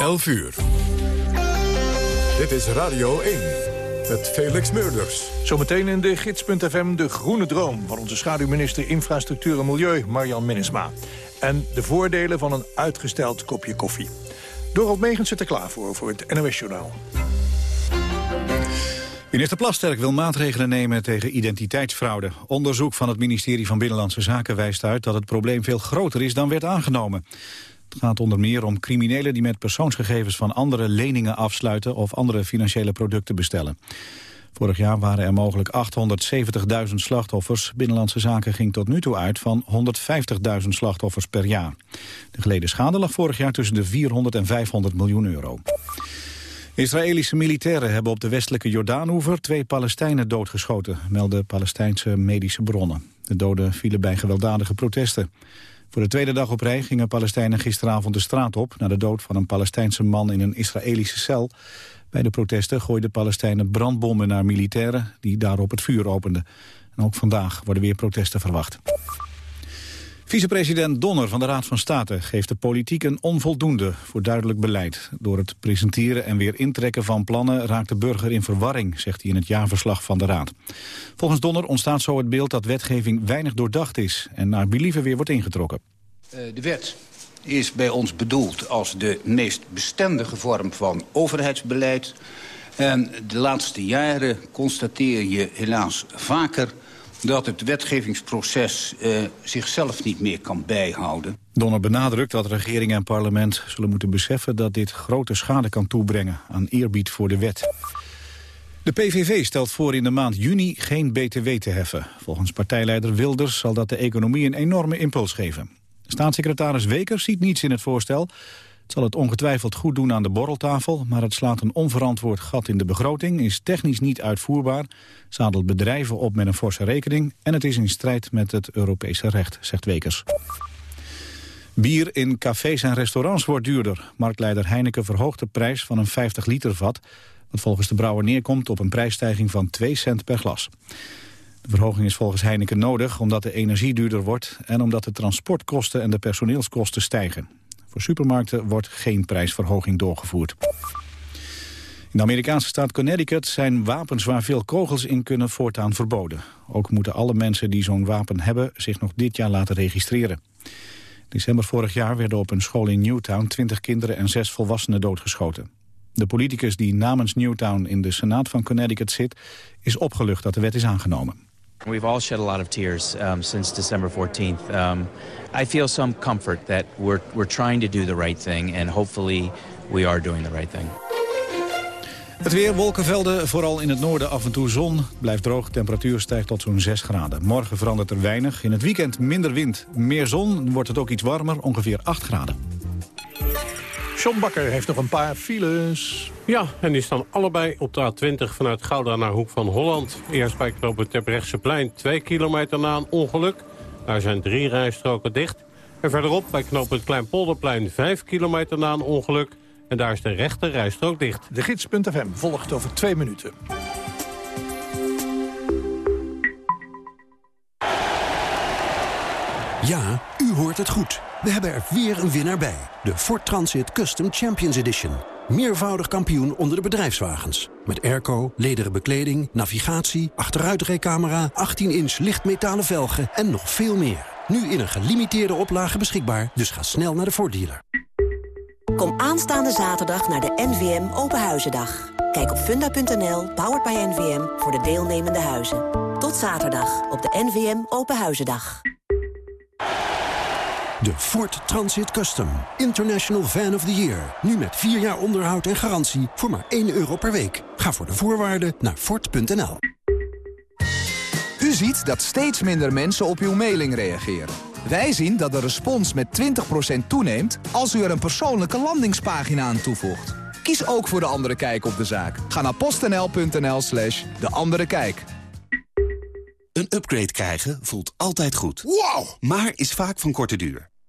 11 uur. Dit is Radio 1 met Felix Meurders. Zometeen in de gids.fm de groene droom... van onze schaduwminister Infrastructuur en Milieu, Marjan Minnesma. En de voordelen van een uitgesteld kopje koffie. Dorot Megens zit er klaar voor, voor het NOS-journaal. Minister Plasterk wil maatregelen nemen tegen identiteitsfraude. Onderzoek van het ministerie van Binnenlandse Zaken wijst uit dat het probleem veel groter is dan werd aangenomen. Het gaat onder meer om criminelen die met persoonsgegevens van andere leningen afsluiten of andere financiële producten bestellen. Vorig jaar waren er mogelijk 870.000 slachtoffers. Binnenlandse Zaken ging tot nu toe uit van 150.000 slachtoffers per jaar. De geleden schade lag vorig jaar tussen de 400 en 500 miljoen euro. Israëlische militairen hebben op de westelijke Jordaanoever twee Palestijnen doodgeschoten, melden Palestijnse medische bronnen. De doden vielen bij gewelddadige protesten. Voor de tweede dag op rij gingen Palestijnen gisteravond de straat op... na de dood van een Palestijnse man in een Israëlische cel. Bij de protesten gooiden Palestijnen brandbommen naar militairen... die daarop het vuur openden. En ook vandaag worden weer protesten verwacht. Vicepresident Donner van de Raad van State geeft de politiek een onvoldoende voor duidelijk beleid. Door het presenteren en weer intrekken van plannen raakt de burger in verwarring, zegt hij in het jaarverslag van de Raad. Volgens Donner ontstaat zo het beeld dat wetgeving weinig doordacht is en naar believen weer wordt ingetrokken. Eh, de wet is bij ons bedoeld als de meest bestendige vorm van overheidsbeleid. En de laatste jaren constateer je helaas vaker dat het wetgevingsproces uh, zichzelf niet meer kan bijhouden. Donner benadrukt dat regering en parlement zullen moeten beseffen... dat dit grote schade kan toebrengen aan eerbied voor de wet. De PVV stelt voor in de maand juni geen BTW te heffen. Volgens partijleider Wilders zal dat de economie een enorme impuls geven. Staatssecretaris Wekers ziet niets in het voorstel... Zal het ongetwijfeld goed doen aan de borreltafel... maar het slaat een onverantwoord gat in de begroting... is technisch niet uitvoerbaar, zadelt bedrijven op met een forse rekening... en het is in strijd met het Europese recht, zegt Wekers. Bier in cafés en restaurants wordt duurder. Marktleider Heineken verhoogt de prijs van een 50 liter vat... wat volgens de brouwer neerkomt op een prijsstijging van 2 cent per glas. De verhoging is volgens Heineken nodig omdat de energie duurder wordt... en omdat de transportkosten en de personeelskosten stijgen. Voor supermarkten wordt geen prijsverhoging doorgevoerd. In de Amerikaanse staat Connecticut zijn wapens waar veel kogels in kunnen voortaan verboden. Ook moeten alle mensen die zo'n wapen hebben zich nog dit jaar laten registreren. December vorig jaar werden op een school in Newtown 20 kinderen en 6 volwassenen doodgeschoten. De politicus die namens Newtown in de Senaat van Connecticut zit, is opgelucht dat de wet is aangenomen. We've all shed a lot of tears um, since December 14th. Um, I feel some comfort that we're, we're trying to do the right thing and hopefully we are doing the right thing. Het weer, wolkenvelden, vooral in het noorden af en toe zon. blijft droog, temperatuur stijgt tot zo'n 6 graden. Morgen verandert er weinig. In het weekend minder wind, meer zon. wordt het ook iets warmer, ongeveer 8 graden. John Bakker heeft nog een paar files. Ja, en die staan allebei op de A20 vanuit Gouda naar Hoek van Holland. Eerst bij knooppunt plein 2 kilometer na een ongeluk. Daar zijn drie rijstroken dicht. En verderop bij knooppunt Kleinpolderplein 5 kilometer na een ongeluk. En daar is de rechte rijstrook dicht. De gids.fm volgt over twee minuten. Ja, u hoort het goed. We hebben er weer een winnaar bij. De Ford Transit Custom Champions Edition. Meervoudig kampioen onder de bedrijfswagens. Met airco, lederen bekleding, navigatie, achteruitrijcamera... 18-inch lichtmetalen velgen en nog veel meer. Nu in een gelimiteerde oplage beschikbaar, dus ga snel naar de Ford dealer. Kom aanstaande zaterdag naar de NVM Openhuizendag. Kijk op funda.nl, powered by NVM, voor de deelnemende huizen. Tot zaterdag op de NVM Openhuizendag. De Ford Transit Custom. International Van of the Year. Nu met 4 jaar onderhoud en garantie voor maar 1 euro per week. Ga voor de voorwaarden naar Ford.nl. U ziet dat steeds minder mensen op uw mailing reageren. Wij zien dat de respons met 20% toeneemt als u er een persoonlijke landingspagina aan toevoegt. Kies ook voor De Andere Kijk op de zaak. Ga naar postnl.nl slash De Andere Kijk. Een upgrade krijgen voelt altijd goed. Wow! Maar is vaak van korte duur.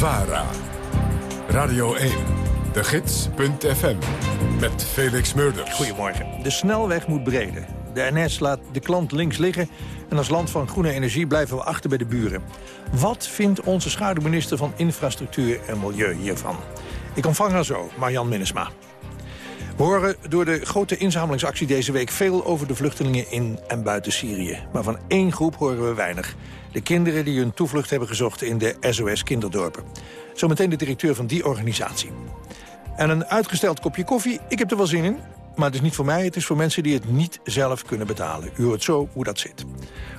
VARA. Radio 1. De Gids.fm. Met Felix Murders. Goedemorgen. De snelweg moet breder. De NS laat de klant links liggen. En als land van groene energie blijven we achter bij de buren. Wat vindt onze schaduwminister van Infrastructuur en Milieu hiervan? Ik ontvang haar zo, Marjan Minnesma. We horen door de grote inzamelingsactie deze week veel over de vluchtelingen in en buiten Syrië. Maar van één groep horen we weinig. De kinderen die hun toevlucht hebben gezocht in de SOS Kinderdorpen. Zometeen de directeur van die organisatie. En een uitgesteld kopje koffie, ik heb er wel zin in. Maar het is niet voor mij, het is voor mensen die het niet zelf kunnen betalen. U hoort zo hoe dat zit.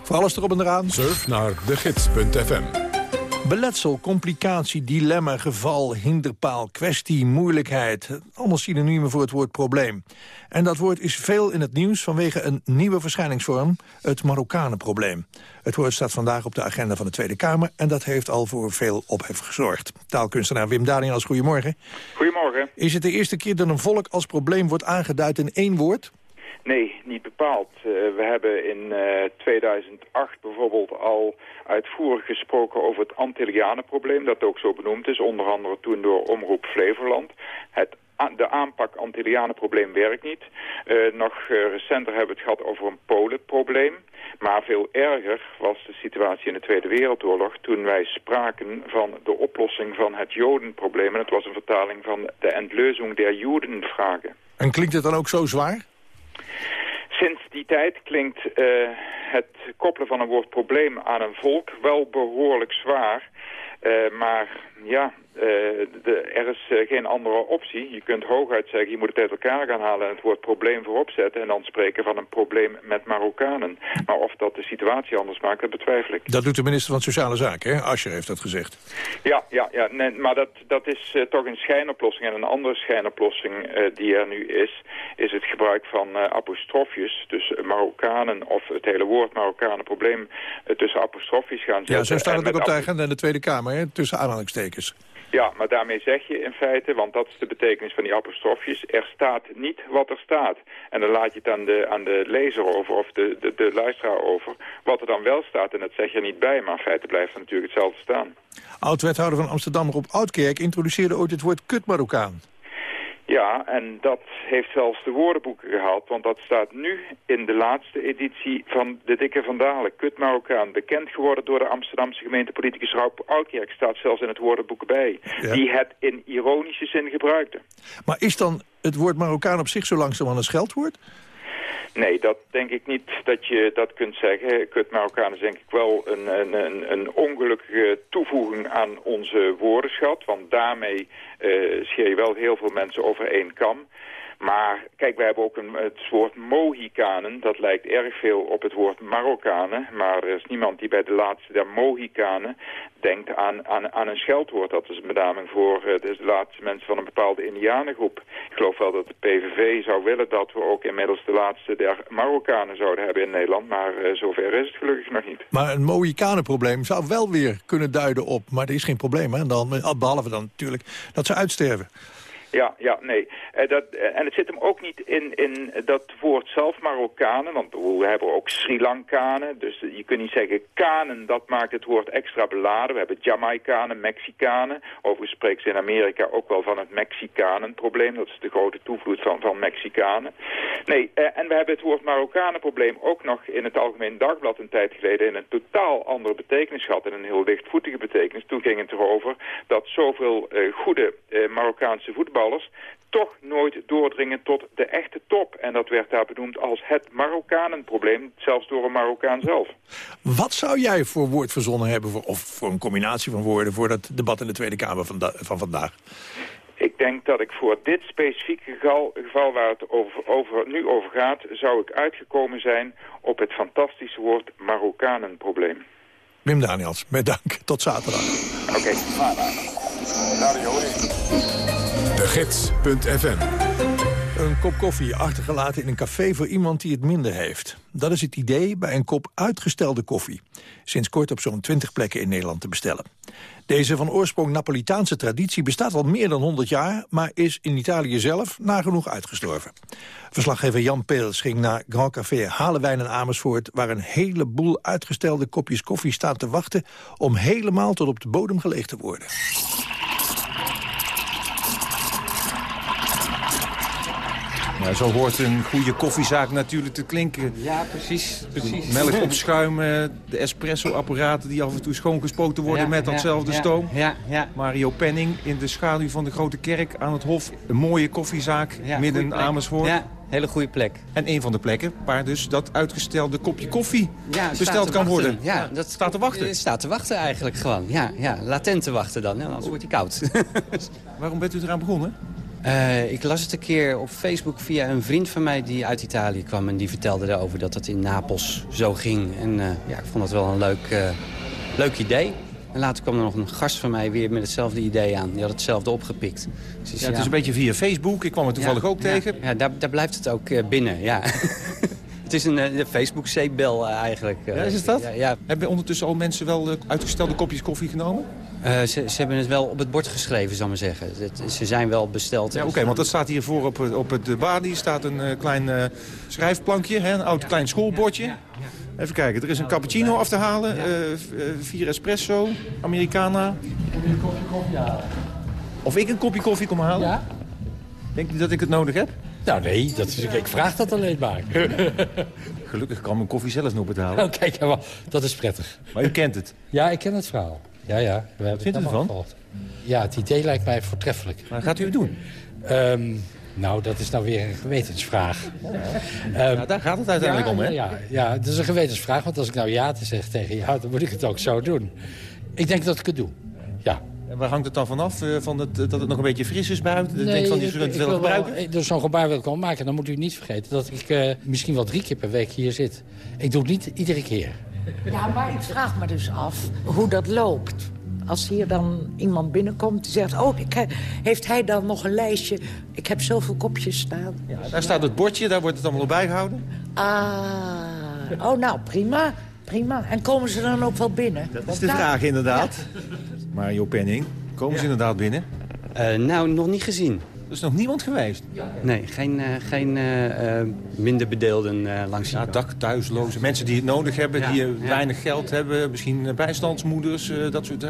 Voor alles erop en eraan... Surf naar degids.fm. Beletsel, complicatie, dilemma, geval, hinderpaal, kwestie, moeilijkheid. Allemaal synoniemen voor het woord probleem. En dat woord is veel in het nieuws vanwege een nieuwe verschijningsvorm, het Marokkanenprobleem. Het woord staat vandaag op de agenda van de Tweede Kamer en dat heeft al voor veel ophef gezorgd. Taalkunstenaar Wim Daniels, goedemorgen. Goedemorgen. Is het de eerste keer dat een volk als probleem wordt aangeduid in één woord? Nee, niet bepaald. Uh, we hebben in uh, 2008 bijvoorbeeld al uitvoerig gesproken over het Antillianenprobleem, dat ook zo benoemd is, onder andere toen door Omroep Flevoland. Het de aanpak Antillianenprobleem werkt niet. Uh, nog recenter hebben we het gehad over een Polenprobleem. Maar veel erger was de situatie in de Tweede Wereldoorlog... toen wij spraken van de oplossing van het Jodenprobleem. En het was een vertaling van de Entlösung der Judenvragen. En klinkt het dan ook zo zwaar? Sinds die tijd klinkt uh, het koppelen van een woord probleem aan een volk wel behoorlijk zwaar. Uh, maar ja, de, er is uh, geen andere optie. Je kunt hooguit zeggen, je moet het uit elkaar gaan halen en het woord probleem voorop zetten... en dan spreken van een probleem met Marokkanen. Maar of dat de situatie anders maakt, dat betwijfel ik. Dat doet de minister van Sociale Zaken, hè? Ascher heeft dat gezegd. Ja, ja, ja nee, maar dat, dat is uh, toch een schijnoplossing. En een andere schijnoplossing die er nu is, is het gebruik van apostrofjes. Dus Marokkanen of het hele woord Marokkanen probleem tussen apostrofjes gaan zetten. Ja, zo staat het ook op de agenda in de Tweede Kamer, hè? tussen aanhalingstekens. Ja, maar daarmee zeg je in feite, want dat is de betekenis van die apostrofjes, er staat niet wat er staat. En dan laat je het aan de, aan de lezer over, of de, de, de luisteraar over, wat er dan wel staat. En dat zeg je er niet bij, maar in feite blijft er natuurlijk hetzelfde staan. Oud-wethouder van Amsterdam Rob Oudkerk introduceerde ooit het woord kut-Marokkaan. Ja, en dat heeft zelfs de woordenboeken gehaald, want dat staat nu in de laatste editie van De Dikke Vandalen. Kut Marokkaan, bekend geworden door de Amsterdamse gemeentepoliticus Rob Oudkerk, staat zelfs in het woordenboek bij, ja. die het in ironische zin gebruikte. Maar is dan het woord Marokkaan op zich zo langzaam een scheldwoord? Nee, dat denk ik niet dat je dat kunt zeggen. Kut Marokkaan is denk ik wel een, een, een ongelukkige toevoeging aan onze woordenschat. Want daarmee uh, scheer je wel heel veel mensen over één kam. Maar kijk, we hebben ook een, het woord Mohikanen. Dat lijkt erg veel op het woord Marokkanen. Maar er is niemand die bij de laatste der Mohikanen denkt aan, aan, een scheldwoord. Dat is een benaming voor uh, de laatste mensen van een bepaalde indianengroep. Ik geloof wel dat de PVV zou willen dat we ook inmiddels de laatste der Marokkanen zouden hebben in Nederland. Maar uh, zover is het gelukkig nog niet. Maar een Mohikanenprobleem zou wel weer kunnen duiden op... maar er is geen probleem, hè? Dan, behalve dan natuurlijk dat ze uitsterven. Ja, ja, nee. Uh, dat, uh, en het zit hem ook niet in, in dat woord zelf, Marokkanen. Want we hebben ook Sri Lankanen. Dus je kunt niet zeggen kanen, dat maakt het woord extra beladen. We hebben Jamaicanen, Mexicanen. Overigens spreekt ze in Amerika ook wel van het Mexicanenprobleem. Dat is de grote toevloed van, van Mexicanen. Nee, uh, en we hebben het woord Marokkanenprobleem ook nog in het Algemeen Dagblad een tijd geleden... in een totaal andere betekenis gehad. En een heel lichtvoetige betekenis. Toen ging het erover dat zoveel goede Marokkaanse voetbal toch nooit doordringen tot de echte top. En dat werd daar benoemd als het Marokkanenprobleem, zelfs door een Marokkaan zelf. Wat zou jij voor woord verzonnen hebben, voor, of voor een combinatie van woorden... voor dat debat in de Tweede Kamer van, van vandaag? Ik denk dat ik voor dit specifieke geval, geval waar het over, over, nu over gaat... zou ik uitgekomen zijn op het fantastische woord Marokkanenprobleem. Wim Daniels, met dank. Tot zaterdag. Oké. De Gids.fm een kop koffie achtergelaten in een café voor iemand die het minder heeft. Dat is het idee bij een kop uitgestelde koffie. Sinds kort op zo'n 20 plekken in Nederland te bestellen. Deze van oorsprong Napolitaanse traditie bestaat al meer dan 100 jaar... maar is in Italië zelf nagenoeg uitgestorven. Verslaggever Jan Peels ging naar Grand Café Halenwijn in Amersfoort... waar een heleboel uitgestelde kopjes koffie staan te wachten... om helemaal tot op de bodem geleegd te worden. Zo hoort een goede koffiezaak natuurlijk te klinken. Ja, precies. precies. Melk opschuimen, de espresso-apparaten die af en toe schoongespoten worden met datzelfde stoom. Ja, ja. Mario Penning in de schaduw van de Grote Kerk aan het Hof. Een mooie koffiezaak midden in Amersfoort. Ja, hele goede plek. En een van de plekken waar dus dat uitgestelde kopje koffie besteld kan worden. Ja, dat staat te wachten. Het staat te wachten eigenlijk gewoon. Ja, ja latent te wachten dan, anders wordt hij koud. Waarom bent u eraan begonnen? Uh, ik las het een keer op Facebook via een vriend van mij die uit Italië kwam. En die vertelde daarover dat het in Napels zo ging. En uh, ja, ik vond dat wel een leuk, uh, leuk idee. En later kwam er nog een gast van mij weer met hetzelfde idee aan. Die had hetzelfde opgepikt. Dus, ja, het is een beetje via Facebook. Ik kwam het toevallig ja, ook tegen. Ja, daar, daar, blijft het ook binnen, ja. het is een, een Facebook-zeepbel eigenlijk. Ja, is het dat? Ja, Hebben ondertussen al mensen wel uitgestelde kopjes koffie genomen? Uh, ze, ze, hebben het wel op het bord geschreven, zal ik maar zeggen. Het, ze zijn wel besteld. Ja, Oké, want dat staat hiervoor op, op het balie. staat een uh, klein uh, schrijfplankje, hè, een oud klein schoolbordje. Ja, ja. Even kijken, er is een cappuccino af te halen. vier espresso, Americana. Moet je een kopje koffie halen? Of ik een kopje koffie kom halen? Ja. Denk je dat ik het nodig heb? Nou nee, dat is, ik vraag dat alleen maar. Gelukkig kan mijn koffie zelf nog betalen. Oh, kijk, dat is prettig. Maar u kent het? Ja, ik ken het verhaal. Ja, ja. We Wat vindt u ervan? Ja, het idee lijkt mij voortreffelijk. Maar gaat u het doen? Um, nou, dat is nou weer een gewetensvraag. Ja. Um, nou, daar gaat het uiteindelijk ja, om, hè? Ja, ja, het is een gewetensvraag. Want als ik nou ja te zeg tegen jou, dan moet ik het ook zo doen. Ik denk dat ik het doe. Ja. En waar hangt het dan vanaf? Uh, van het, dat het nog een beetje fris is buiten? Nee, denk van, die het wel gebruiken? Dus zo'n gebaar wil ik wel maken. Dan moet u niet vergeten dat ik uh, misschien wel drie keer per week hier zit. Ik doe het niet iedere keer. Ja, maar ik vraag me dus af hoe dat loopt. Als hier dan iemand binnenkomt die zegt... oh, ik, heeft hij dan nog een lijstje? Ik heb zoveel kopjes staan. Ja, daar staat het bordje, daar wordt het allemaal op bijgehouden. Ah, oh nou, prima. Prima. En komen ze dan ook wel binnen? Dat is de daar... vraag inderdaad. Ja. Mario Penning, komen ze inderdaad binnen? Uh, nou, nog niet gezien. Er is nog niemand geweest? Nee, geen, uh, geen uh, minder bedeelden langs ja, dak, thuislozen. Mensen die het nodig hebben, ja, die ja. weinig geld hebben. Misschien bijstandsmoeders, dat soort...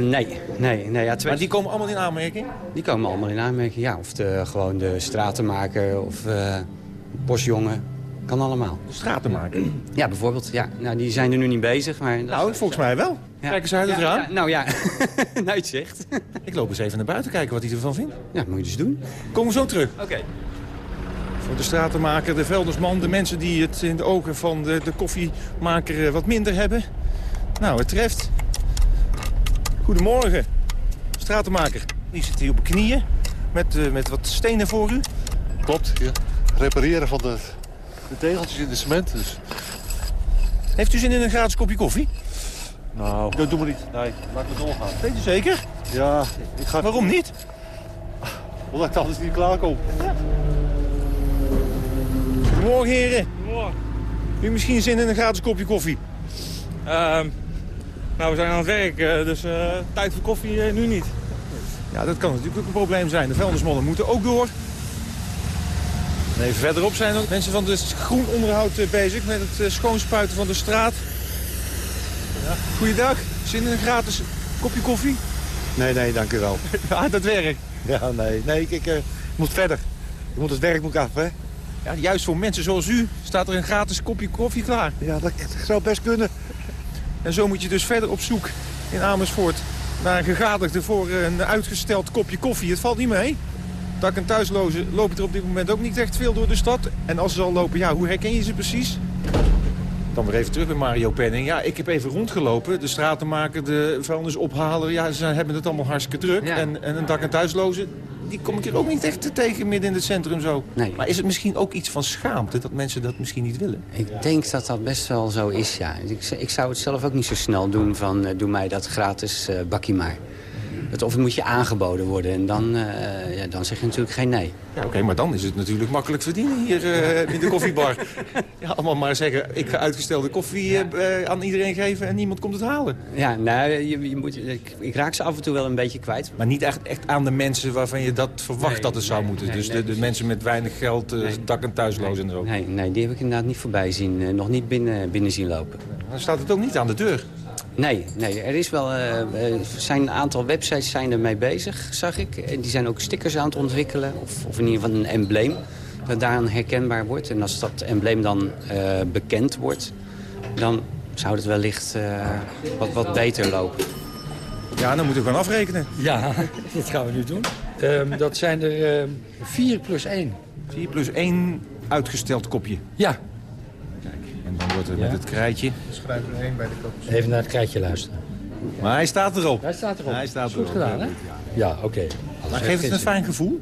nee, nee. nee ja, twee... Maar die komen allemaal in aanmerking? Die komen allemaal in aanmerking, ja. Of de, gewoon de stratenmaker of bosjongen. Kan allemaal. De stratenmaker? Ja, bijvoorbeeld. Ja. Nou, die zijn er nu niet bezig. Maar nou, volgens mij wel. Ja. Kijk eens uit het ja, raam. Ja, nou ja, nou het zegt. Ik loop eens even naar buiten kijken wat hij ervan vindt. Ja, moet je dus doen. Komen we zo terug. Oké. Okay. Voor de stratenmaker, de veldersman, de mensen die het in de ogen van de, de koffiemaker wat minder hebben. Nou, het treft. Goedemorgen, stratenmaker. Die zit hier op knieën met, uh, met wat stenen voor u. Klopt, ja. Repareren van de, de tegeltjes in de cement. Dus. Heeft u zin in een gratis kopje koffie? Nou, dat doen we niet. Nee, laat me doorgaan. Weet je zeker? Ja, ik ga... Waarom niet? Omdat ik anders niet klaarkom. Ja. Goedemorgen, heren. Goedemorgen. U misschien zin in een gratis kopje koffie? Um, nou, we zijn aan het werk, dus uh, tijd voor koffie uh, nu niet. Ja, dat kan natuurlijk ook een probleem zijn. De vuilnismannen moeten ook door. En even verderop zijn er mensen van het groen onderhoud bezig met het schoonspuiten van de straat. Ja. Goeiedag. Zin in een gratis kopje koffie? Nee, nee, dank u wel. Ja, dat werkt. Ja, nee. Nee, ik, ik uh, moet verder. Ik moet het werk moet af, hè. Ja, juist voor mensen zoals u staat er een gratis kopje koffie klaar. Ja, dat zou best kunnen. En zo moet je dus verder op zoek in Amersfoort naar een gegadigde voor een uitgesteld kopje koffie. Het valt niet mee. Dak- en thuislozen lopen er op dit moment ook niet echt veel door de stad. En als ze al lopen, ja, hoe herken je ze precies? Dan weer even terug bij Mario Penning. Ja, ik heb even rondgelopen. De stratenmaker, de vuilnisophaler, ja, ze hebben het allemaal hartstikke druk. Ja. En, en een dak- en thuislozen, die kom ik hier ook niet echt tegen midden in het centrum zo. Nee. Maar is het misschien ook iets van schaamte dat mensen dat misschien niet willen? Ik denk dat dat best wel zo is, ja. Ik, ik zou het zelf ook niet zo snel doen van uh, doe mij dat gratis uh, bakkie maar. Het, of het moet je aangeboden worden en dan, uh, ja, dan zeg je natuurlijk geen nee. Ja, oké, maar dan is het natuurlijk makkelijk verdienen hier uh, in de koffiebar. ja, allemaal maar zeggen, ik ga uitgestelde koffie uh, aan iedereen geven en niemand komt het halen. Ja, nou, je, je moet, ik, ik, raak ze af en toe wel een beetje kwijt. Maar niet echt, echt aan de mensen waarvan je dat verwacht nee, dat het zou nee, moeten. Nee, dus de, de mensen met weinig geld, dak- en thuisloos en zo. Nee, nee, die heb ik inderdaad niet voorbij zien, nog niet binnen, binnen zien lopen. Dan staat het ook niet aan de deur. Nee, nee, er is wel, uh, zijn een aantal websites zijn ermee bezig, zag ik. En die zijn ook stickers aan het ontwikkelen, of, of in ieder geval een embleem dat daaraan herkenbaar wordt. En als dat embleem dan uh, bekend wordt, dan zou het wellicht uh, wat, wat beter lopen. Ja, dan moeten we gaan afrekenen. Ja, dat gaan we nu doen. Um, dat zijn er 4 plus 1. 4 plus 1 uitgesteld kopje. Ja, en dan wordt er ja. met het krijtje... Schrijf er één bij de kopjes. Even naar het krijtje luisteren. Maar hij staat erop. Hij staat erop. Hij staat Goed erop. gedaan, hè? Ja, oké. Okay. Maar geeft het een fijn gevoel?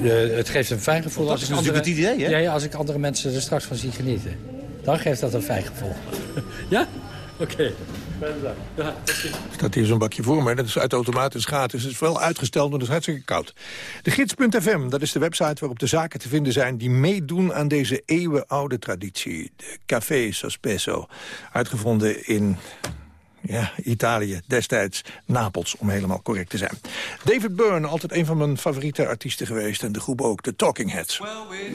Uh, het geeft een fijn gevoel. Dat als is ik natuurlijk andere, het idee, hè? Ja, ja, als ik andere mensen er straks van zie genieten. Dan geeft dat een fijn gevoel. ja? Oké. Okay. Ja, staat hier zo'n bakje voor me. Dat is uit automatisch gratis. Het is wel uitgesteld, maar het is hartstikke koud. De gids.fm, dat is de website waarop de zaken te vinden zijn... die meedoen aan deze eeuwenoude traditie. De Café Sospeso. Uitgevonden in ja, Italië, destijds Napels, om helemaal correct te zijn. David Byrne, altijd een van mijn favoriete artiesten geweest... en de groep ook, de Talking Heads. Well, we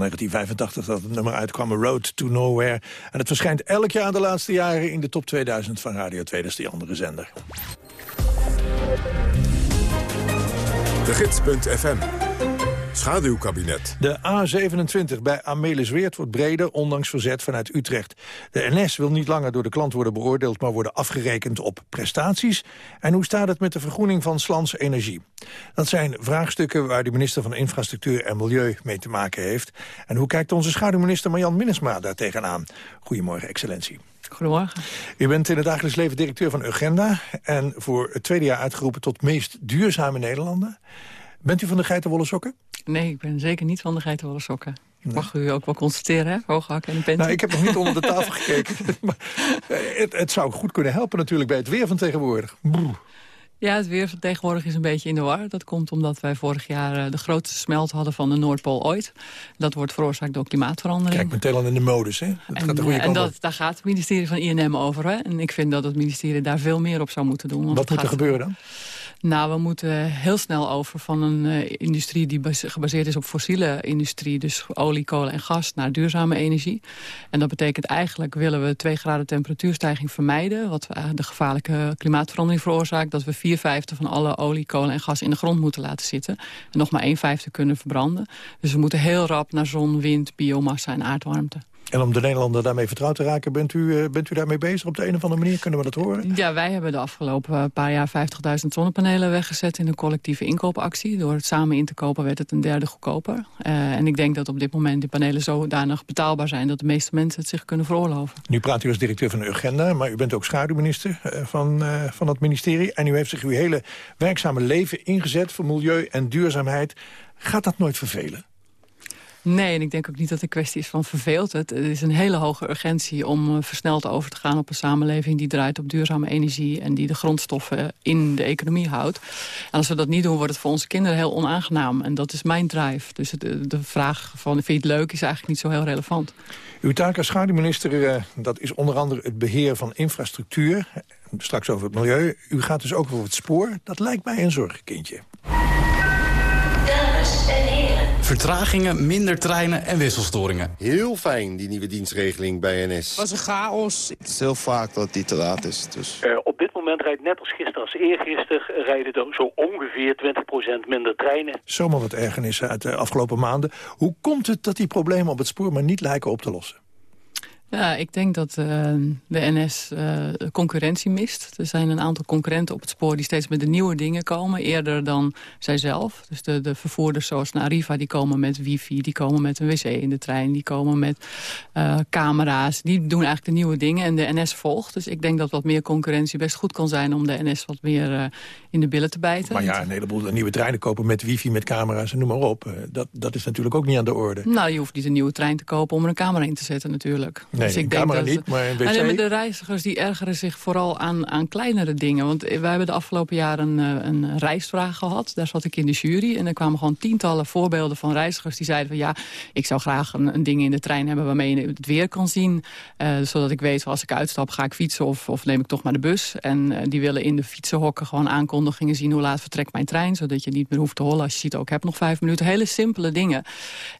1985 dat het nummer uitkwam, Road to Nowhere. En het verschijnt elk jaar de laatste jaren in de top 2000 van Radio 2. Dat is die andere zender. De Gids.fm. Schaduwkabinet. De A27 bij Amelisweert wordt breder, ondanks verzet vanuit Utrecht. De NS wil niet langer door de klant worden beoordeeld... maar worden afgerekend op prestaties. En hoe staat het met de vergroening van Slans Energie? Dat zijn vraagstukken waar de minister van Infrastructuur en Milieu mee te maken heeft. En hoe kijkt onze schaduwminister Marjan Minnesma daar tegenaan? Goedemorgen, excellentie. Goedemorgen. U bent in het dagelijks leven directeur van Urgenda... en voor het tweede jaar uitgeroepen tot meest duurzame Nederlander. Bent u van de geitenwolle sokken? Nee, ik ben zeker niet van de geitenwolle sokken. Mag u ook wel constateren, hè? Hooghak en een pen. Nou, ik heb nog niet onder de tafel gekeken. maar eh, het, het, zou goed kunnen helpen natuurlijk bij het weer van tegenwoordig. Brrr. Ja, het weer van tegenwoordig is een beetje in de war. Dat komt omdat wij vorig jaar uh, de grootste smelt hadden van de Noordpool ooit. Dat wordt veroorzaakt door klimaatverandering. Kijk meteen al in de modus, hè? Dat en, gaat de goede uh, en dat, daar gaat het ministerie van INM over. Hè? En ik vind dat het ministerie daar veel meer op zou moeten doen. Wat moet er gebeuren dan? Nou, we moeten heel snel over van een uh, industrie die gebaseerd is op fossiele industrie. Dus olie, kolen en gas naar duurzame energie. En dat betekent eigenlijk willen we 2 graden temperatuurstijging vermijden. Wat uh, de gevaarlijke klimaatverandering veroorzaakt. Dat we 4 vijfde van alle olie, kolen en gas in de grond moeten laten zitten. En nog maar 1 vijfde kunnen verbranden. Dus we moeten heel rap naar zon, wind, biomassa en aardwarmte. En om de Nederlander daarmee vertrouwd te raken, bent u, uh, bent u daarmee bezig op de een of andere manier? Kunnen we dat horen? Ja, wij hebben de afgelopen paar jaar 50.000 zonnepanelen weggezet in een collectieve inkoopactie. Door het samen in te kopen werd het een derde goedkoper. Uh, en ik denk dat op dit moment de panelen zodanig betaalbaar zijn dat de meeste mensen het zich kunnen veroorloven. Nu praat u als directeur van de Urgenda, maar u bent ook schaduwminister uh, van, van het ministerie. En u heeft zich uw hele werkzame leven ingezet voor milieu en duurzaamheid. Gaat dat nooit vervelen? Nee, en ik denk ook niet dat een kwestie is van verveelt het. Is een hele hoge urgentie om uh, versneld over te gaan op een samenleving... die draait op duurzame energie en die de grondstoffen in de economie houdt. En als we dat niet doen, wordt het voor onze kinderen heel onaangenaam. En dat is mijn drive. Dus het, de vraag van vind je het leuk is eigenlijk niet zo heel relevant. Uw taak als schaduwminister, uh, dat is onder andere het beheer van infrastructuur. Straks over het milieu. U gaat dus ook over het spoor. Dat lijkt mij een zorgenkindje. Vertragingen, minder treinen en wisselstoringen. Heel fijn, die nieuwe dienstregeling bij NS. Het was een chaos. Het is heel vaak dat die te laat is. Dus. Uh, op dit moment rijdt net als gisteren als eergisteren... rijden er zo ongeveer 20% minder treinen. Zomaar wat ergernissen uit de afgelopen maanden. Hoe komt het dat die problemen op het spoor maar niet lijken op te lossen? Ja, ik denk dat uh, de NS uh, concurrentie mist. Er zijn een aantal concurrenten op het spoor die steeds met de nieuwe dingen komen. Eerder dan zijzelf. Dus de, de vervoerders zoals Arriva, die komen met wifi. Die komen met een wc in de trein. Die komen met uh, camera's. Die doen eigenlijk de nieuwe dingen. En de NS volgt. Dus ik denk dat wat meer concurrentie best goed kan zijn... om de NS wat meer in de billen te bijten. Maar ja, een heleboel nieuwe treinen kopen met wifi, met camera's en noem maar op. Dat, dat is natuurlijk ook niet aan de orde. Nou, je hoeft niet een nieuwe trein te kopen om er een camera in te zetten natuurlijk. Nee, dus ik denk dat niet, maar een wc... En de reizigers die ergeren zich vooral aan, aan kleinere dingen. Want wij hebben de afgelopen jaren een, een reisvraag gehad. Daar zat ik in de jury. En er kwamen gewoon tientallen voorbeelden van reizigers die zeiden van... ja, ik zou graag een, een ding in de trein hebben waarmee je het weer kan zien. Uh, zodat ik weet, als ik uitstap, ga ik fietsen of, of neem ik toch maar de bus. En uh, die willen in de fietsenhokken gewoon aankondigingen zien... hoe laat vertrekt mijn trein, zodat je niet meer hoeft te hollen. Als je ziet, ook ik heb nog vijf minuten. Hele simpele dingen.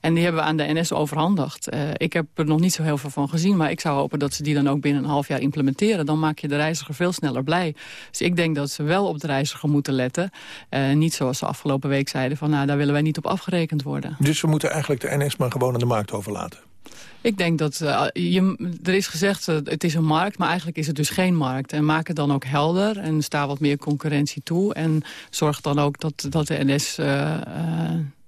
En die hebben we aan de NS overhandigd. Uh, ik heb er nog niet zo heel veel van gezien, maar ik zou hopen dat ze die dan ook binnen een half jaar implementeren. Dan maak je de reiziger veel sneller blij. Dus ik denk dat ze wel op de reiziger moeten letten. Uh, niet zoals ze afgelopen week zeiden van nou, daar willen wij niet op afgerekend worden. Dus we moeten eigenlijk de NS maar gewoon aan de markt overlaten? Ik denk dat uh, je, er is gezegd, uh, het is een markt, maar eigenlijk is het dus geen markt. En maak het dan ook helder en sta wat meer concurrentie toe. En zorg dan ook dat, dat de NS... Uh,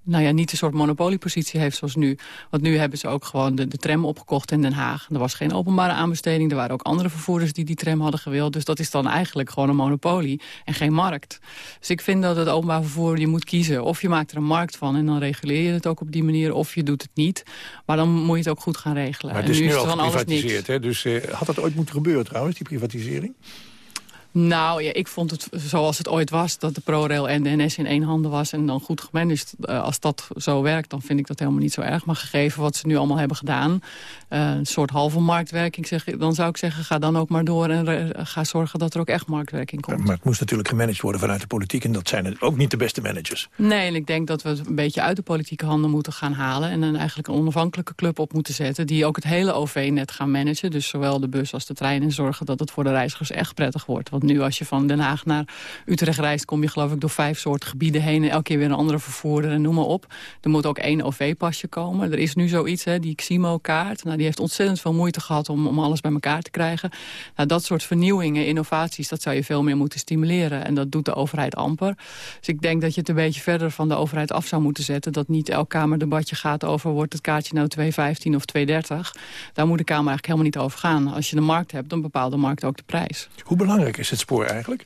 nou ja, niet een soort monopoliepositie heeft zoals nu. Want nu hebben ze ook gewoon de, de tram opgekocht in Den Haag. Er was geen openbare aanbesteding. Er waren ook andere vervoerders die die tram hadden gewild. Dus dat is dan eigenlijk gewoon een monopolie en geen markt. Dus ik vind dat het openbaar vervoer, je moet kiezen. Of je maakt er een markt van en dan reguleer je het ook op die manier. Of je doet het niet. Maar dan moet je het ook goed gaan regelen. Maar het is en nu, nu is het al geprivatiseerd, hè? Dus uh, had dat ooit moeten gebeuren trouwens, die privatisering? Nou, ja, ik vond het zoals het ooit was... dat de ProRail en de NS in één handen was en dan goed gemanaged. Uh, als dat zo werkt, dan vind ik dat helemaal niet zo erg. Maar gegeven wat ze nu allemaal hebben gedaan... Uh, een soort halve marktwerking, zeg, dan zou ik zeggen... ga dan ook maar door en ga zorgen dat er ook echt marktwerking komt. Maar het moest natuurlijk gemanaged worden vanuit de politiek... en dat zijn ook niet de beste managers. Nee, en ik denk dat we het een beetje uit de politieke handen moeten gaan halen... en dan eigenlijk een onafhankelijke club op moeten zetten... die ook het hele OV-net gaan managen. Dus zowel de bus als de trein en zorgen dat het voor de reizigers echt prettig wordt. Want nu als je van Den Haag naar Utrecht reist... kom je geloof ik door vijf soorten gebieden heen... en elke keer weer een andere vervoerder en noem maar op. Er moet ook één OV-pasje komen. Er is nu zoiets, hè, die Ximo-kaart. Nou, die heeft ontzettend veel moeite gehad om, om alles bij elkaar te krijgen. Nou, dat soort vernieuwingen, innovaties, dat zou je veel meer moeten stimuleren. En dat doet de overheid amper. Dus ik denk dat je het een beetje verder van de overheid af zou moeten zetten. Dat niet elk kamerdebatje gaat over... wordt het kaartje nou 2,15 of 2,30. Daar moet de Kamer eigenlijk helemaal niet over gaan. Als je de markt hebt, dan bepaalt de markt ook de prijs. Hoe belangrijk is het spoor eigenlijk?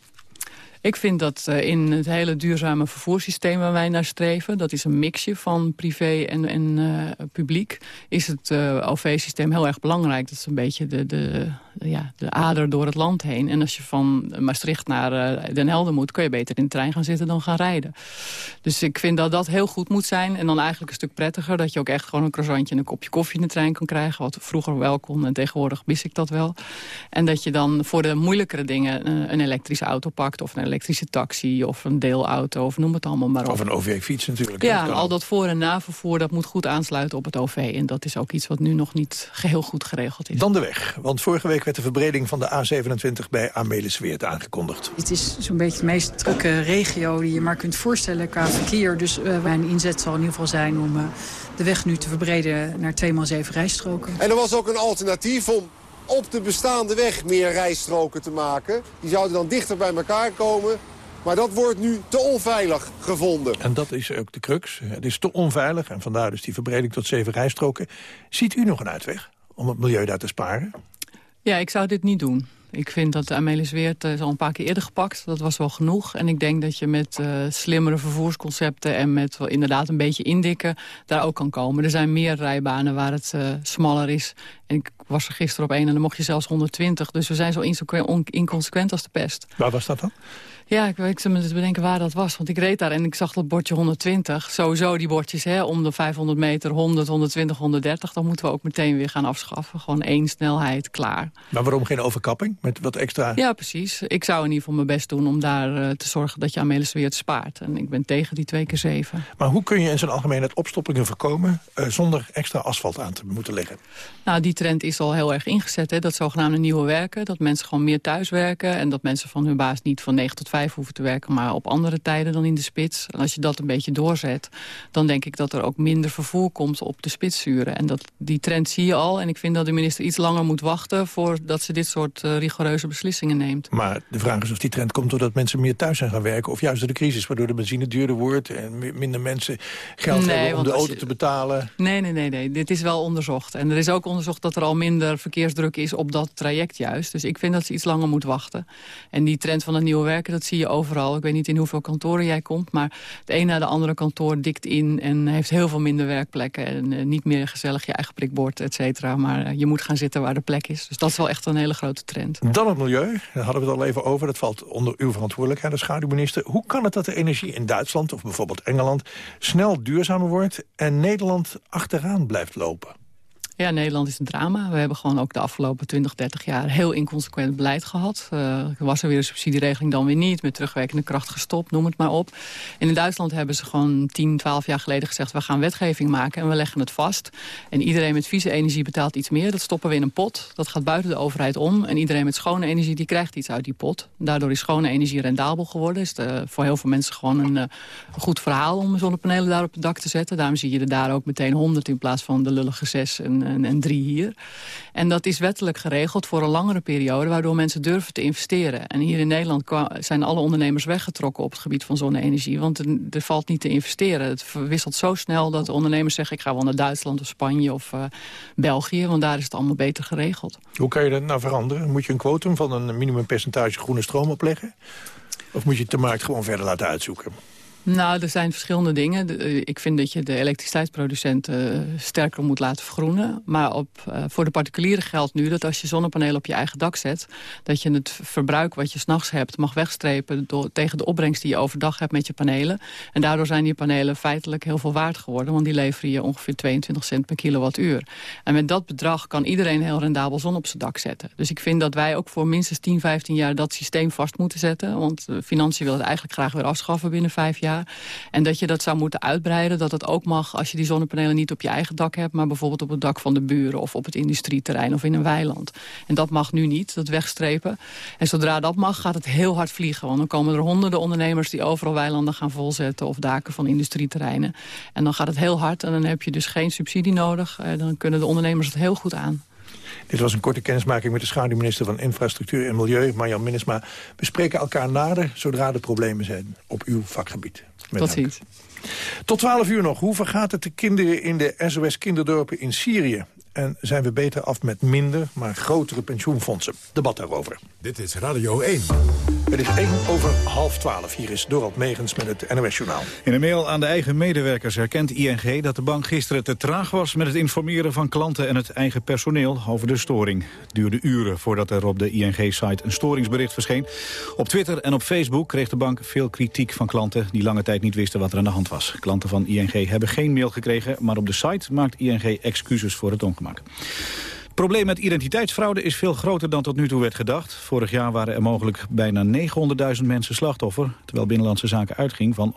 Ik vind dat uh, in het hele duurzame vervoerssysteem waar wij naar streven... dat is een mixje van privé en, en uh, publiek... is het uh, OV-systeem heel erg belangrijk. Dat is een beetje de, de, ja, de ader door het land heen. En als je van Maastricht naar Den Helder moet... kun je beter in de trein gaan zitten dan gaan rijden. Dus ik vind dat dat heel goed moet zijn. En dan eigenlijk een stuk prettiger... dat je ook echt gewoon een croissantje en een kopje koffie in de trein kan krijgen. Wat vroeger wel kon en tegenwoordig mis ik dat wel. En dat je dan voor de moeilijkere dingen een elektrische auto pakt... of een elektrische taxi of een deelauto of noem het allemaal maar op. Of een OV-fiets natuurlijk. Ja, al dat voor- en navervoer dat moet goed aansluiten op het OV. En dat is ook iets wat nu nog niet geheel goed geregeld is. Dan de weg, want vorige week werd de verbreding van de A27 bij Amelisweert aangekondigd. Het is zo'n beetje de meest drukke regio die je maar kunt voorstellen qua verkeer. Dus uh, mijn inzet zal in ieder geval zijn om uh, de weg nu te verbreden naar 2x7 rijstroken. En er was ook een alternatief om op de bestaande weg meer rijstroken te maken. Die zouden dan dichter bij elkaar komen. Maar dat wordt nu te onveilig gevonden. En dat is ook de crux. Het is te onveilig en vandaar dus die verbreding tot zeven rijstroken. Ziet u nog een uitweg om het milieu daar te sparen? Ja, ik zou dit niet doen. Ik vind dat Amelis Weert is al een paar keer eerder gepakt. Dat was wel genoeg. En ik denk dat je met uh, slimmere vervoersconcepten... en met wel inderdaad een beetje indikken daar ook kan komen. Er zijn meer rijbanen waar het uh, smaller is. En ik was er gisteren op één en dan mocht je zelfs 120. Dus we zijn zo inconsequent als de pest. Waar was dat dan? Ja, ik weet me te bedenken waar dat was. Want ik reed daar en ik zag dat bordje 120. Sowieso die bordjes hè, om de 500 meter, 100, 120, 130. Dan moeten we ook meteen weer gaan afschaffen. Gewoon één snelheid, klaar. Maar waarom geen overkapping met wat extra? Ja, precies. Ik zou in ieder geval mijn best doen om daar uh, te zorgen dat je aan weer spaart. En ik ben tegen die twee keer zeven. Maar hoe kun je in zijn algemeenheid opstoppingen voorkomen... Uh, zonder extra asfalt aan te moeten leggen? Nou, die trend is al heel erg ingezet. Hè? Dat zogenaamde nieuwe werken. Dat mensen gewoon meer thuis werken. En dat mensen van hun baas niet van 9 tot 5 vijf hoeven te werken... maar op andere tijden dan in de spits. En als je dat een beetje doorzet... dan denk ik dat er ook minder vervoer komt op de spitsuren. En dat, die trend zie je al. En ik vind dat de minister iets langer moet wachten... voordat ze dit soort uh, rigoureuze beslissingen neemt. Maar de vraag is of die trend komt doordat mensen meer thuis zijn gaan werken... of juist door de crisis, waardoor de benzine duurder wordt... en minder mensen geld nee, hebben om de auto je... te betalen. Nee, nee, nee, nee. Dit is wel onderzocht. En er is ook onderzocht dat er al minder verkeersdruk is op dat traject juist. Dus ik vind dat ze iets langer moet wachten. En die trend van het nieuwe werken, dat zie je overal. Ik weet niet in hoeveel kantoren jij komt, maar het een na de andere kantoor dikt in en heeft heel veel minder werkplekken. En uh, niet meer gezellig je eigen prikbord, et cetera. Maar uh, je moet gaan zitten waar de plek is. Dus dat is wel echt een hele grote trend. Dan het milieu, daar hadden we het al even over. Dat valt onder uw verantwoordelijkheid als schaduwminister. Hoe kan het dat de energie in Duitsland of bijvoorbeeld Engeland snel duurzamer wordt en Nederland achteraan blijft lopen? Ja, Nederland is een drama. We hebben gewoon ook de afgelopen 20, 30 jaar heel inconsequent beleid gehad. Uh, was er weer een subsidieregeling, dan weer niet. Met terugwerkende kracht gestopt, noem het maar op. En in Duitsland hebben ze gewoon 10, 12 jaar geleden gezegd... we gaan wetgeving maken en we leggen het vast. En iedereen met vieze energie betaalt iets meer. Dat stoppen we in een pot. Dat gaat buiten de overheid om. En iedereen met schone energie die krijgt iets uit die pot. Daardoor is schone energie rendabel geworden. Is de, voor heel veel mensen gewoon een, een goed verhaal... om zonnepanelen daar op het dak te zetten. Daarom zie je er daar ook meteen 100 in plaats van de lullige 6 en en, en drie hier. En dat is wettelijk geregeld voor een langere periode... waardoor mensen durven te investeren. En hier in Nederland zijn alle ondernemers weggetrokken... op het gebied van zonne-energie. Want er, valt niet te investeren. Het verwisselt zo snel dat de ondernemers zeggen... ik ga wel naar Duitsland of Spanje of uh, België... want daar is het allemaal beter geregeld. Hoe kan je dat nou veranderen? Moet je een kwotum van een minimumpercentage groene stroom opleggen? Of moet je het de markt gewoon verder laten uitzoeken? Nou, er zijn verschillende dingen. Eh, Ik vind dat je de elektriciteitsproducenten eh, sterker moet laten vergroenen. Maar op, eh, voor de particulieren geldt nu dat als je zonnepanelen op je eigen dak zet... dat je het verbruik wat je s'nachts hebt mag wegstrepen... Door, tegen de opbrengst die je overdag hebt met je panelen. En daardoor zijn die panelen feitelijk heel veel waard geworden... want die leveren je ongeveer 22 cent per kilowattuur. En met dat bedrag kan iedereen heel rendabel zon op zijn dak zetten. Dus ik vind dat wij ook voor minstens 10, 15 jaar dat systeem vast moeten zetten. Want de financiën willen het eigenlijk graag weer afschaffen binnen vijf jaar. En dat je dat zou moeten uitbreiden. Dat het ook mag als je die zonnepanelen niet op je eigen dak hebt... maar bijvoorbeeld op het dak van de buren of op het industrieterrein of in een weiland. En dat mag nu niet, dat wegstrepen. En zodra dat mag, gaat het heel hard vliegen. Want dan komen er honderden ondernemers die overal weilanden gaan volzetten... of daken van industrieterreinen. En dan gaat het heel hard en dan heb je dus geen subsidie nodig. Eh, Dan kunnen de ondernemers het heel goed aan. Dit was een korte kennismaking met de schaduwminister van Infrastructuur en Milieu, Marjan Minnesma. We spreken elkaar nader zodra er problemen zijn op uw vakgebied. Met Tot ziens. Tot 12 uur nog. Hoe vergaat het de kinderen in de SOS-kinderdorpen in Syrië? En zijn we beter af met minder, maar grotere pensioenfondsen? Debat daarover. Dit is Radio 1. Het is 1 over half 12. Hier is Dorald Megens met het NOS-journaal. In een mail aan de eigen medewerkers herkent ING dat de bank gisteren te traag was met het informeren van klanten en het eigen personeel over de storing. Het duurde uren voordat er op de ING-site een storingsbericht verscheen. Op Twitter en op Facebook kreeg de bank veel kritiek van klanten die lange tijd niet wisten wat er aan de hand was. Klanten van ING hebben geen mail gekregen, maar op de site maakt ING excuses voor het ongemak. Het probleem met identiteitsfraude is veel groter dan tot nu toe werd gedacht. Vorig jaar waren er mogelijk bijna 900.000 mensen slachtoffer... terwijl Binnenlandse Zaken uitging van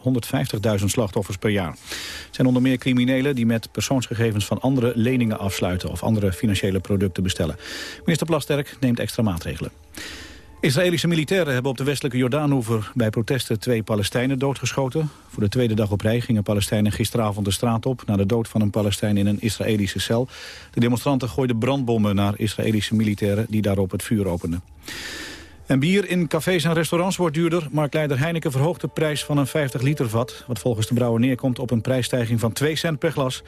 150.000 slachtoffers per jaar. Het zijn onder meer criminelen die met persoonsgegevens van andere leningen afsluiten... of andere financiële producten bestellen. Minister Plasterk neemt extra maatregelen. Israëlische militairen hebben op de westelijke Jordaanoever bij protesten twee Palestijnen doodgeschoten. Voor de tweede dag op rij gingen Palestijnen gisteravond de straat op... na de dood van een Palestijn in een Israëlische cel. De demonstranten gooiden brandbommen naar Israëlische militairen... die daarop het vuur openden. En bier in cafés en restaurants wordt duurder. Marktleider Heineken verhoogt de prijs van een 50 liter vat... wat volgens de brouwer neerkomt op een prijsstijging van 2 cent per glas.